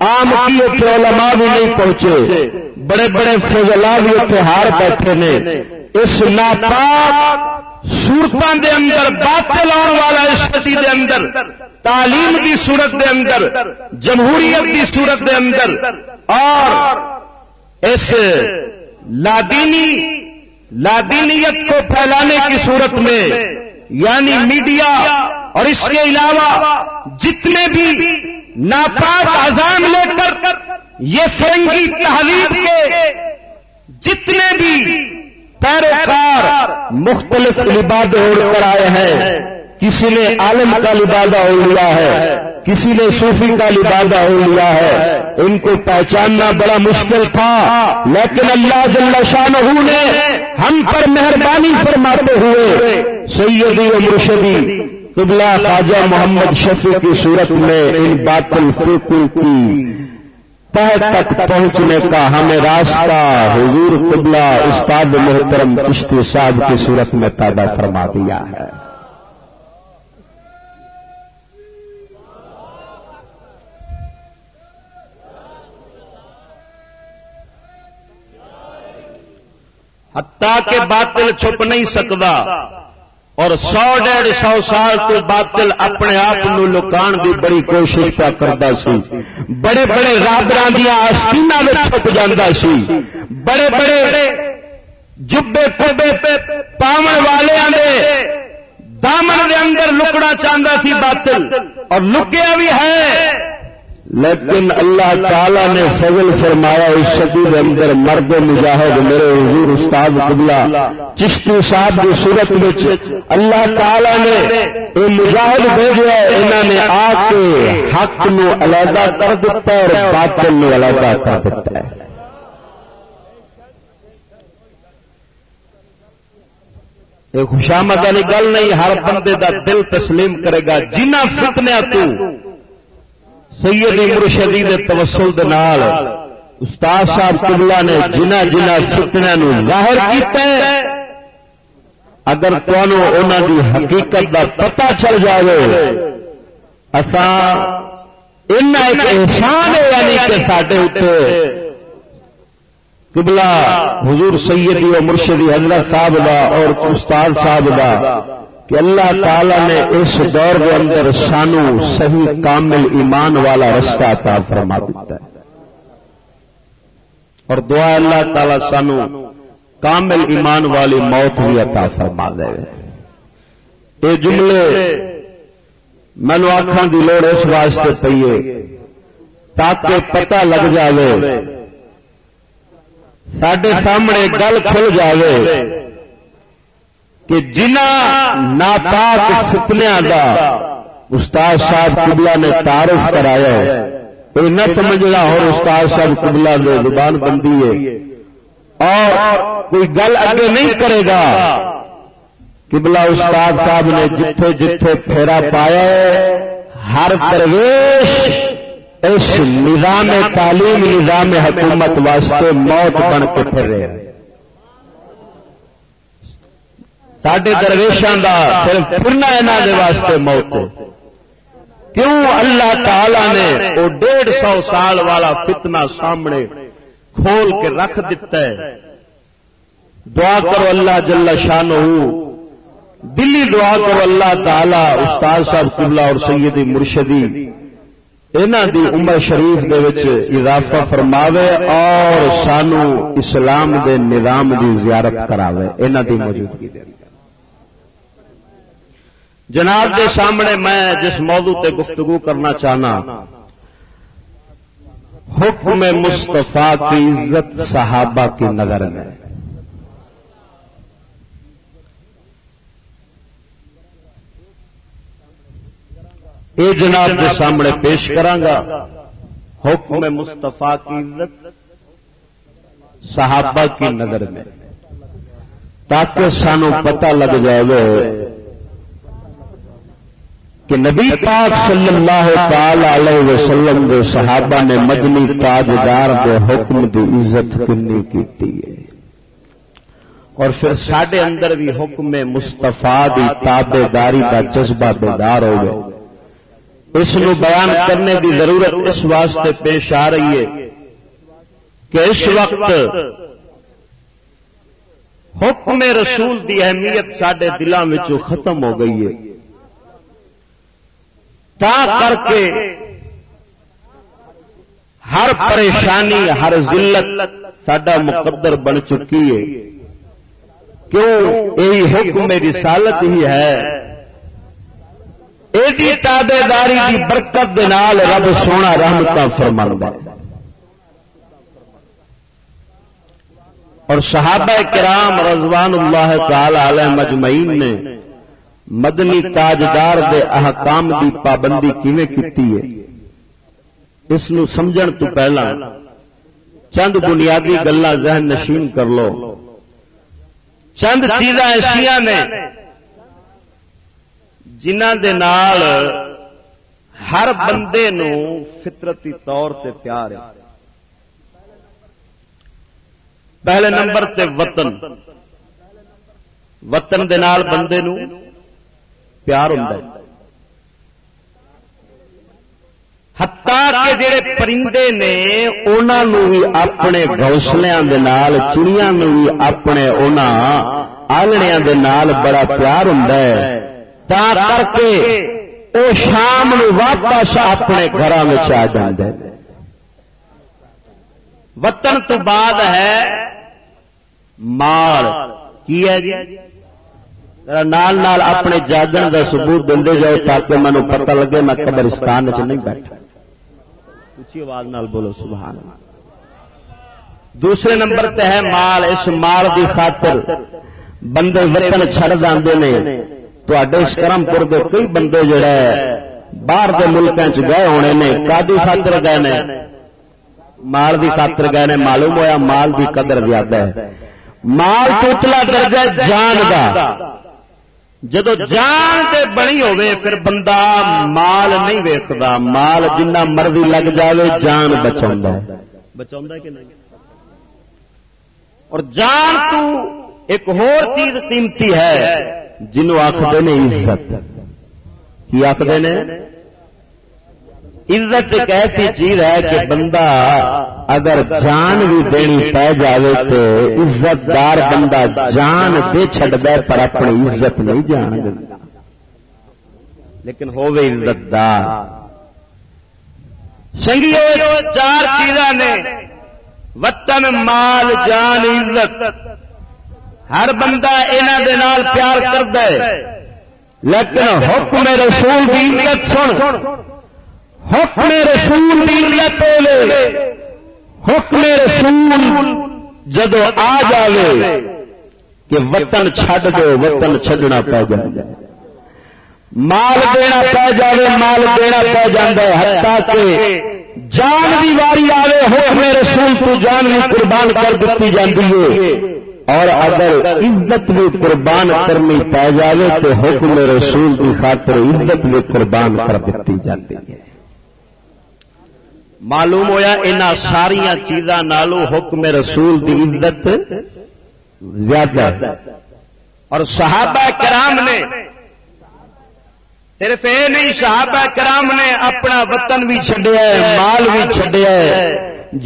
آم کی علماء بھی نہیں پہنچے۔ بڑے بڑے فضلا بھی اتنے ہار بیٹھے نے۔ اس ناپاک سورتوں دے اندر، باطل آن والا اس ستی دے اندر، تعلیم کی صورت دے اندر، جمہوریت کی صورت دے اندر، اور اس لادینی لادینیت کو پھیلانے کی صورت میں یعنی میڈیا اور اس کے علاوہ جتنے بھی ناپاک اذان لے کر یہ فرنگی تحریر کے جتنے بھی پیروکار مختلف لباد اوڑھ کر آئے ہیں کسی نے عالم کا لبادہ اوڑھ لیا ہے، کسی نے صوفی کا لبادہ اوڑھ لیا ہے۔ ان کو پہچاننا بڑا مشکل تھا، لیکن اللہ جل شاہ نے ہم پر مہربانی فرماتے ہوئے سیدی و مرشدی قبلہ خواجہ محمد شفیع کی صورت میں ان باطل فکر کی تہ تک پہنچنے کا ہمیں راستہ حضور قبلہ استاد محترم کشتی صاحب کی صورت میں پیدا فرما دیا ہے۔ حتیٰ کہ باطل چھپ نہیں سکتا اور سو ڈیڑھ سو سال تو باطل اپنے آپ لکان کی بڑی کوشش پہ کرتا سی۔ بڑے بڑے رابر دیا آستین چھپ جاتا سی۔ بڑے بڑے جبے پوبے پاون والے دامن دے اندر لکڑا چاہتا سی باطل۔ اور لکیا بھی ہے۔ لیکن اللہ تعالی نے فضل فرمایا اس صدی کے اندر مرد مجاہد، میرے حضور استاد قبلہ، چشتی صاحب کی صورت میں اللہ تعالی نے یہ مجاہد بھیجا انہوں نے آ کے حق نو علیحدہ کر دیتا ہے اور باطل نو علیحدہ کر دیتا ہے۔ یہ خوشامد والی گل نہیں، ہر بندے دا دل تسلیم کرے گا، جنہ فتنیا تو سید مرشدی دے توسل دے نال استاد صاحب قبلہ نے جنہ جنہ فتنیا نو ظاہر کیتا ہے اگر تمہوں انہوں دی حقیقت دا پتہ چل جائے اساں ان ایک احسان ہے یعنی کہ ساڈے اتنے قبلہ حضور سیدی و مرشدی حضرت صاحب دا اور استاد صاحب دا۔ کہ اللہ تعالی نے اس دور کے اندر سانو صحیح کامل ایمان والا رستہ عطا فرما دیتا ہے۔ اور دعا اللہ تعالی سانو کامل ایمان والی موت بھی عطا فرما دے۔ یہ جملے مینو آخان کی لوڑ اس واسطے پیے تاکہ پتہ لگ جائے سڈے سامنے گل کھل جائے کہ جنہ ناپاک فتنیا دا استاد صاحب قبلہ نے تعارف کرایا ہے۔ کوئی نہ سمجھنا اور استاد صاحب قبلہ میں زبان بندی ہے۔ اور کوئی گل اگے نہیں کرے گا۔ قبلہ استاد صاحب نے جتھے جتھے پھیرا پایا ہر درویش اس نظام تعلیم، نظام حکومت واسطے موت بن کے پھر رہے۔ ہیں سڈے درویشوں کا صرف پھرنا یہاں واسطے موت کیوں اللہ تعالی نے وہ ڈیڑھ سو سال والا فتنہ سامنے کھول کے رکھ دیتا ہے۔ دعا کرو اللہ جل شان دلی دعا کرو اللہ تعالی استاد صاحب کبلا اور سیدی مرشدی انہ دی عمر شریف دے وچ اضافہ فرماوے اور سانو اسلام دے نظام دی زیارت کراوے۔ انہ دی موجودگی دے جناب دے سامنے میں جس موضوع تے گفتگو کرنا چاہنا، حکم مصطفیٰ کی عزت صحابہ کی نظر میں۔ یہ جناب کے سامنے پیش کرانگا، حکم مستفا کی عزت صحابہ کی نظر میں۔ تاکہ سانو پتہ لگ جائے کہ نبی پاک صلی اللہ تعالی علیہ وسلم دے صحابہ نے مدنی تاجدار دے حکم دی عزت کنی کی اور پھر سڈے اندر بھی حکم مستفا دی تابے داری کا جذبہ بیدار ہو گئے اس نو بیان کرنے کی ضرورت اس واسطے پیش آ رہی ہے کہ اس وقت حکم رسول دی اہمیت سڈے دلوں ختم ہو گئی ہے۔ تا کر کے ہر پریشانی، ہر ذلت سڈا مقدر بن چکی ہے۔ کیوں؟ یہی حکم رسالت ہی ہے۔ ایڈی تابے داری کی برکت نال رب سونا رحمت فرما اور صحابہ کرام رضوان اللہ تعالی علیہ مجمعین نے مدنی تاجدار دے احکام دی پابندی کیویں کیتی ہے؟ اس نو سمجھن تو پہلا چند بنیادی گلا ذہن نشین کر لو۔ چند چیزاں ایسا نے جنہ دے نال ہر بندے نو فطرتی طور تے پیار ہے۔ پہلے نمبر تے وطن۔ وطن دے نال بندے نو پیار ہوں ہتا کے جڑے پرندے نے انہوں بھی اپنے گوسلیا چڑیا بھی اپنے آلڑیا بڑا پیار ہوں کر کے وہ شام واپس اپنے گھر آ جائے وطن تو بعد ہے مال۔ کی ہے جی؟ نال نال اپنے جاگن کا سبوت دے جاؤ تاکہ مینو پتہ لگے میں قبرستان چ نہیں بیٹھا۔ اچھی آواز نال بولو، سبحان دوسرے نمبر تے ہے مال، اس مال دی خاطر بندے وطن چھڑ دے اس کرم پور کے کئی بندے جڑے باہر کے ملکوں گئے ہونے نے، کادی خاطر گئے نے۔ مال کی خاطر گئے نے، معلوم ہوا مال کی قدر زیادہ ہے۔ مال اتلا درجہ جان کا جب جان تے بنی ہوے پھر بندہ مال نہیں ویکتا مال جنہ مرضی لگ جاوے جان بچا بچا کہ نہیں؟ اور جان تو ایک اور چیز قیمتی ہے جنوں آخر نے عزت۔ کی آخر نے؟ عزت ایک ایسی چیز ہے کہ بندہ اگر جان بھی دینی پی جائے تو عزت دار بندہ جان دے دے پر اپنی عزت نہیں جان لیکن ہوے عزت دار سنگی چار چیزاں نے۔ وطن، مال، جان، عزت۔ ہر بندہ یہاں پیار کرد لیکن حکم رسول کی عزت سن۔ حکم رسول کی عزت حکم رسول جدو آ جائے کہ وطن چھڈ دو، وطن چھڈنا پی جائے مال دینا پی جائے مال دینا پی جا کہ جان کی واری آئے حکم رسول تو جان بھی قربان کر دیتی جاتی ہے۔ اور اگر عزت بھی قربان کرنی پی جائے تو حکم رسول کی خاطر عزت بھی قربان کر دیتی جاتی ہے۔ معلوم ہوا ان ساریا چیزاں نالو حکم رسول کی عزت زیادہ اور صحابہ کرام نے صرف یہ نہیں، صحابہ کرام نے اپنا وطن بھی چڈیا مال بھی چڈیا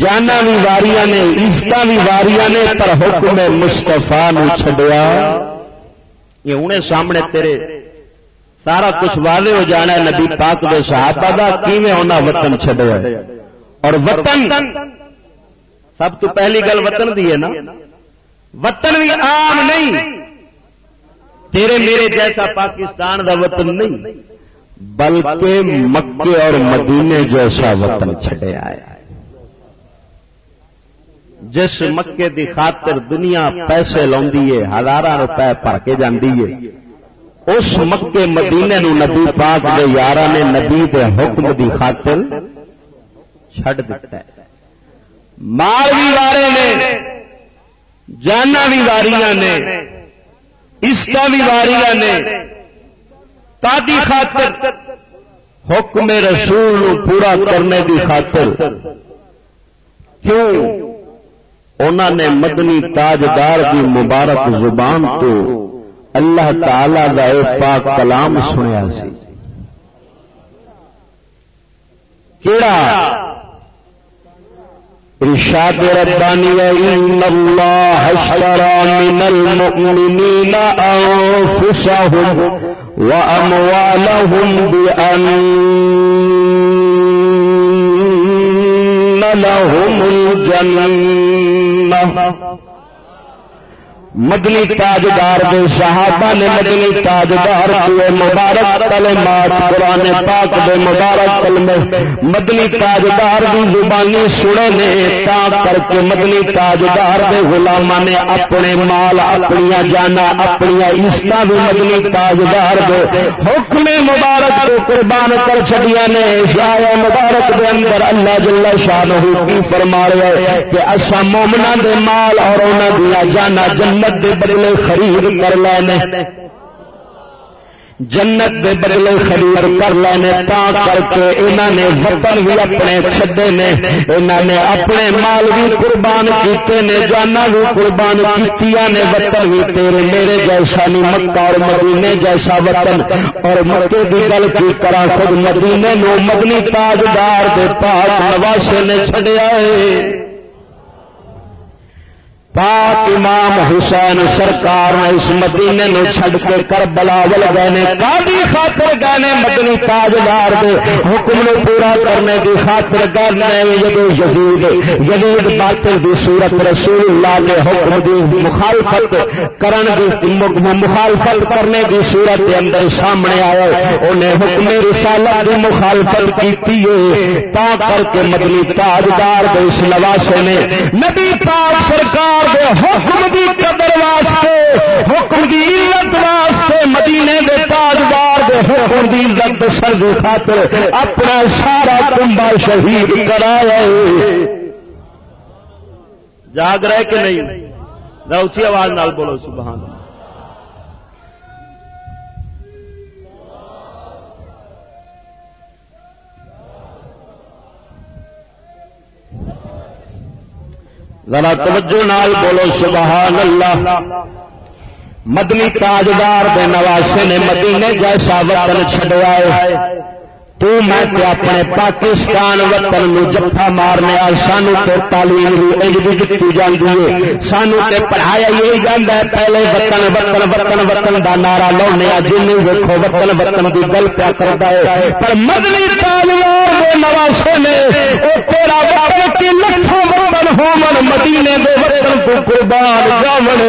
جانا بھی واریاں نے عزت بھی واریاں نے، پر حکم مستفا چڈیا یہ ہوں سامنے تیرے سارا کچھ واضح ہو جانا نبی پاک دے صحابہ کا کیویں انہیں وطن چڈیا اور وطن. سب تو پہلی گل وطن دی ہے نا. وطن بھی عام نہیں. تیرے میرے جیسا پاکستان دا وطن نہیں. بلکہ مکے اور مدینے جیسا وطن چڈیا ہے جس مکے دی خاطر دنیا پیسے ہے ہزار روپے بھر کے جاندی ہے، اس مکے مدینے نو نبی پاک دے یار نے نبی دے حکم دی خاطر چھڈ دیتا ہے۔ مال بھی وارے نے جانا بھی واریاں نے عشق بھی واریاں نے۔ تادی خاطر حکم رسول پورا کرنے کی خاطر کیوں انہوں نے مدنی تاجدار کی مبارک زبان تو اللہ تعالی کا پاک کلام سنیا سی۔ کیڑا ارشاد ربانی ان اللہ اشترى من المؤمنین انفسهم واموالهم بان لهم الجنہ مدنی تاجدار دے صحابہ نے مدنی تاجدار کے مبارک کلمات قرآن پاک دے مبارک کلمے۔ مدنی تاجدار دی زبانی سنے نے تا کر کے مدنی تاجدار دے غلاماں نے اپنے مال اپنی جانا اپنی عزت بھی مدنی تاجدار دے حکم مبارک کو قربان کر چھڑیا نے۔ شایا مبارک دے اندر اللہ جل شانہ کی فرما رہا ہے کہ اسا مومناں دے مال اور انہاں دی جانا جنت جنت دے بدلے خرید کر لینے۔ جنت دے بدلے خرید کر لینے، تا کر کے انہوں نے وطن بھی اپنے چھڈے نے انہوں نے اپنے مال بھی قربان کیتے نے جانا بھی قربان کیتیا نے، وطن بھی تیرے میرے جیسا نہیں، مکہ اور مدینے جیسا وطن۔ اور مکے کی گل کی کرا خود مدینے نو مدنی تاجدار دے پاک نواسے نے چھڈیا ہے۔ پاک امام حسین سرکار نے اس مدینے نو چھڈ کے کر بلاول گئے کافی خاطر گئے مدنی تاجدار دے، حکم نو پورا کرنے کی خاطر گئے جب یزید یزید باطل دی صورت رسول اللہ کے حکم دی مخالفت کرن دی، مخالفت کرنے کی صورت کے اندر سامنے آیا انہیں حکم رسالت دی مخالفت کی تا کر کے مدنی تاجدار دے اس نواسے نے، نبی پاک سرکار دے حکم دی قدر واسطے، حکم دی علت واسطے مدینے دے تاجدار دے حکم دی عزت سر خاطر اپنا سارا کنبا شہید کرایا جاگ رہے کہ نہیں؟ اچھی آواز نال بولو، سبحان اللہ۔ ذرا توجہ نال بولو سبحان اللہ مدنی تاجدار دے نواسے نے مدینے جیسا وطن چڈیا ہے۔ تو میں تے اپنے پاکستان وطن نو جفا مارنے آ سانو تے تعلیم انج دی دتی جاتی ہے۔ سانو تے پڑھایا یہی جانا ہے، پہلے وطن وطن وطن وطن کا نعرہ لاؤنے جن ویکو وطن وطن کی گل پیا کرتا ہے۔ پر مدنی تاجدار دے نواسے نے، او تیرا وطن کی لکھوں ہومن مدینے دے وطن کو قربان جاون۔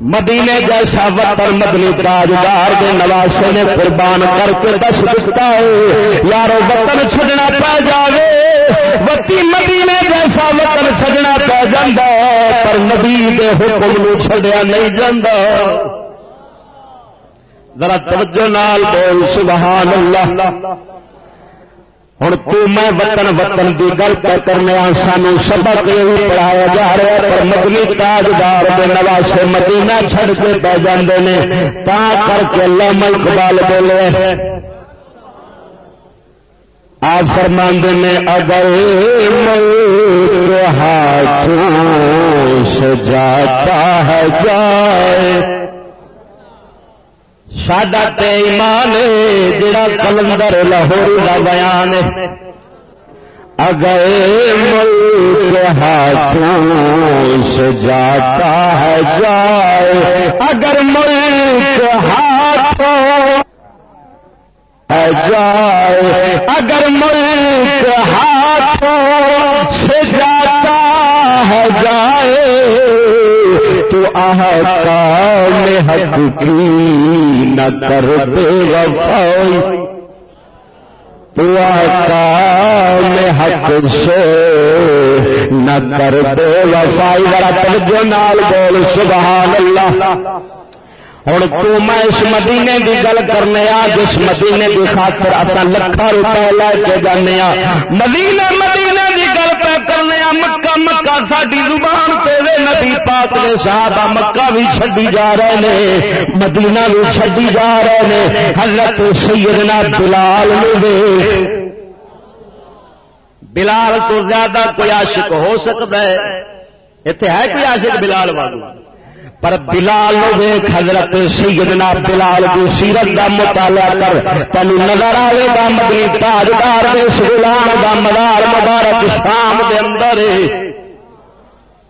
مدینے جیسا وطن مدنی تاجدار کے نواسے نے قربان کر کے دس دکھتا ہے۔ یارو، وطن چھڈنا پی جائے وتی مدینے جیسا وطن چھڈنا پی جا پر نبی کے حکم نو چھڈیا نہیں جانا ذرا توجہ نال بول، سبحان اللہ۔ ہوں تو میں وطن وطن کی گل پہ کرنے سانو سبق یہ پڑھایا جا رہا ہے پر مدنی تاجدار کے نواسے مدینہ چھڑ کے پہ جاندے نے، تا کر کے اللہ ملک بال بولے۔ آپ فرماندے نے، اگر ملک ہاتھوں سے جاتا ہے جائے۔ ساڈا ایمان جڑا کلندر لاہور کا بیان اگر ملک ہاتھوں سے جاتا ہے جائے، اگر ملک ہاتھوں جائے، اگر ملک ہاتھوں سے جاتا ہے جائے۔ تو حق کی نہ کر دے وفائی۔ تو آقا میں حق سے نہ کر دے وفائی۔ ذرا توجہ نال بول، سبحان اللہ۔ ہوں تو میں اس مدینے کی گل کرنے آ، جس مدینے کی خاطر اپنا لکھا روپئے لے کے جانے مدینے مدینے کی گل پہ کرنے مکہ مکہ ساری زبان پہ نبی پاک نے صحابہ مکہ بھی چڈی جا رہے ہیں مدینہ بھی چڈی جا رہے ہیں حضرت سیدنا بلال بلال تو زیادہ کوئی عاشق ہو سکتا ہے؟ اتنے ہے کوئی عاشق بلال والا پر بلال ویخ حضرت سیدنا بلال کی سیرت کا مطالعہ کر تین نظر آئے گا مدنی تاجدار اس غلام کا مدار مبارک شام کے اندر۔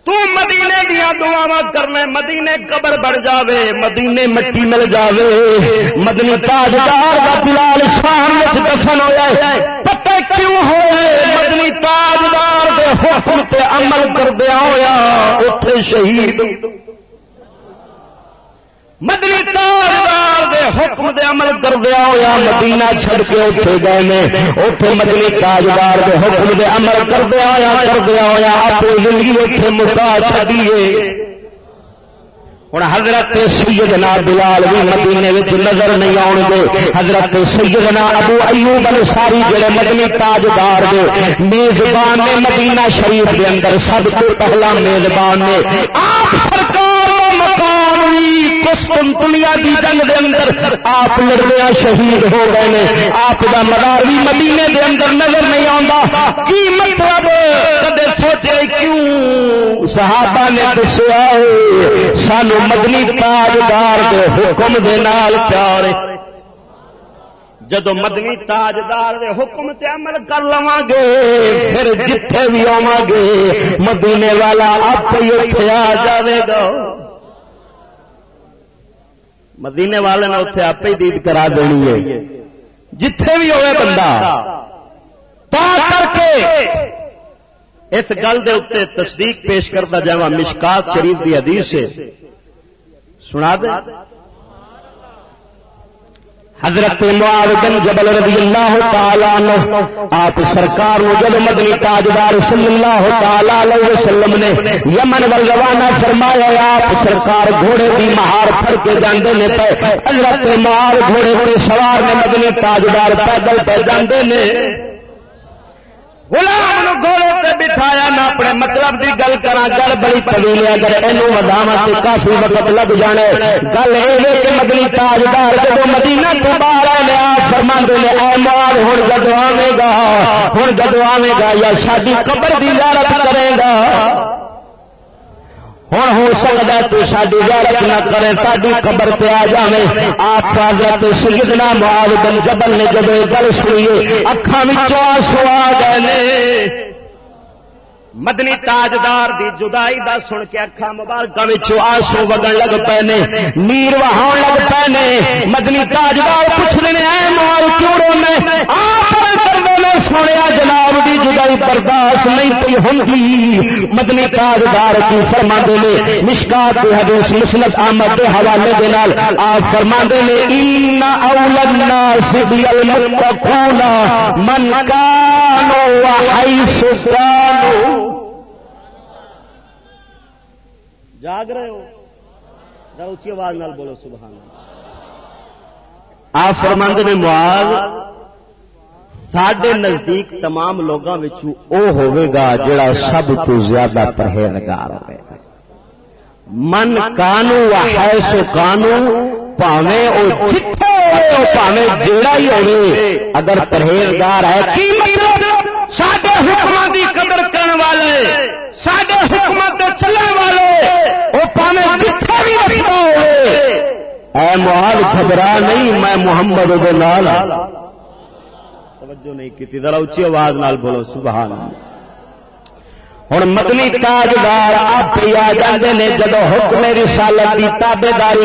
تو مدینے دیا دعوا کرنے مدینے قبر بڑھ جاوے، مدینے مٹی مل جاوے۔ مدنی تاجدار کا بلال شام دفن ہوا ہے۔ پتہ کیوں ہوئے؟ مدنی تاجدار کے حکم پہ عمل کردیا ہوا اتے شہید۔ مدنی تاجدار دے حکم دے عمل کردیا ہوا مدینہ چھڑ کے اٹھے گئے نے اٹھے مدنی تاجدار دے حکم دے عمل کردیا ہوا کردیا ہوا اپنی زندگی اٹھے مکا چڑیے ہوں حضرت سیدنا بلال بھی مدینے نظر نہیں آؤ گے حضرت سیدنا ابو ایوب ساری جڑے مدنی تاجدار دے، میزبان نے مدینہ شریف کے اندر، سب کو پہلا میزبان نے۔ آپ سرکار مکان قسطنطنیہ دی جنگ دے اندر آپ لڑیا شہید ہو گئے آپ دا مدار بھی مدینے دے اندر نظر نہیں آتا کی مطلب؟ کدے سوچے کیوں صحابہ نے دسیا سانو مدنی تاجدار دے حکم دے نال پیار جدو مدنی تاجدار دے حکم تے عمل کر لوا گے، پھر جتھے بھی آواں گے، مدینے والا آپ ہی اٹھے آ جاوے گا۔ مدینے والے نے اتنے آپ ہی دید کرا دینی ہے۔ جتھے بھی ہوئے بندہ تا کر کے اس گل دے اتنے تصدیق پیش کرتا جا مشکات شریف کی حدیث سے سنا دے۔ حضرت بن جبل رضی اللہ تعالی عنہ، آپ سرکار جب مدنی تاجدار صلی اللہ تعالی علیہ وسلم نے یمن ول روانہ فرمایا، آپ سرکار گھوڑے کی مہار پھڑ کے جاندے نے پے حضرت مہار گھوڑے کے سوار نے مدنی تاجدار پیدل پہ جاندے نے۔ غلام نو گھوڑے تے بٹھایا نہ اپنے مطلب دی گل کراں، گل بڑی پویلی اگر اینو وداواں تے کافی وقت لگ جانے۔ گل یہ کہ مدنی تاجدار جدوں مدینہ تو باہر آیا لیا فرما نے، اے مال ہن جدوں آویں گا، ہن جدوں آویں گا یا شادی قبر دی زیارت کرے گا۔ ہوں ہو سکتا ہے تو ساری غیرت نہ کرے ساری قبر پہ آ جائے آپ حضرت سیدنا معاذ بن جبل نے جب گل سنیے اکھان آنسو آ گئے مدنی تاجدار دی جدائی دا سن کے اکھا مبارک آنسو وگن لگ پے نے۔ نیر وہاں لگ پے نے۔ مدنی تاجدار پوچھ رہے ہیں مال کیوں رونے؟ سونے جناب دی جدائی برداشت نہیں پی ہوں مدنی تاجدار کی فرما نے، مشکات حدیث مسلط آمد کے حوالے کے نال آپ فرما نے، ان اولنا سبھی المتقونا من کانو وحیث کانو جاگ رہے ہو؟ ذرا اچھی آواز نال بولو، سبحان آپ فرماند نے، معاذ سڈے نزدیک تمام لوگوں گا جڑا سب تو زیادہ پرہیزگار ہوئے من کانو ہے سو کانو پاوے وہ جتھے ہوئے پاوے جیڑا ہی ہوئے اگر پرہیزگار ہے کی مطلب سڈے حکم کی قدر کرنے والے سڈے حکمت چلنے والے وہ پاوے جتھے بھی رکھا ہوئے اے محال خبرا نہیں میں محمد دے نال توجہ نہیں کی ذرا اچھی آواز نال بولو، سبحان ہوں مدنی تاجدار آپ آ جاتے ہیں جب حکم رسالت کی تابے داری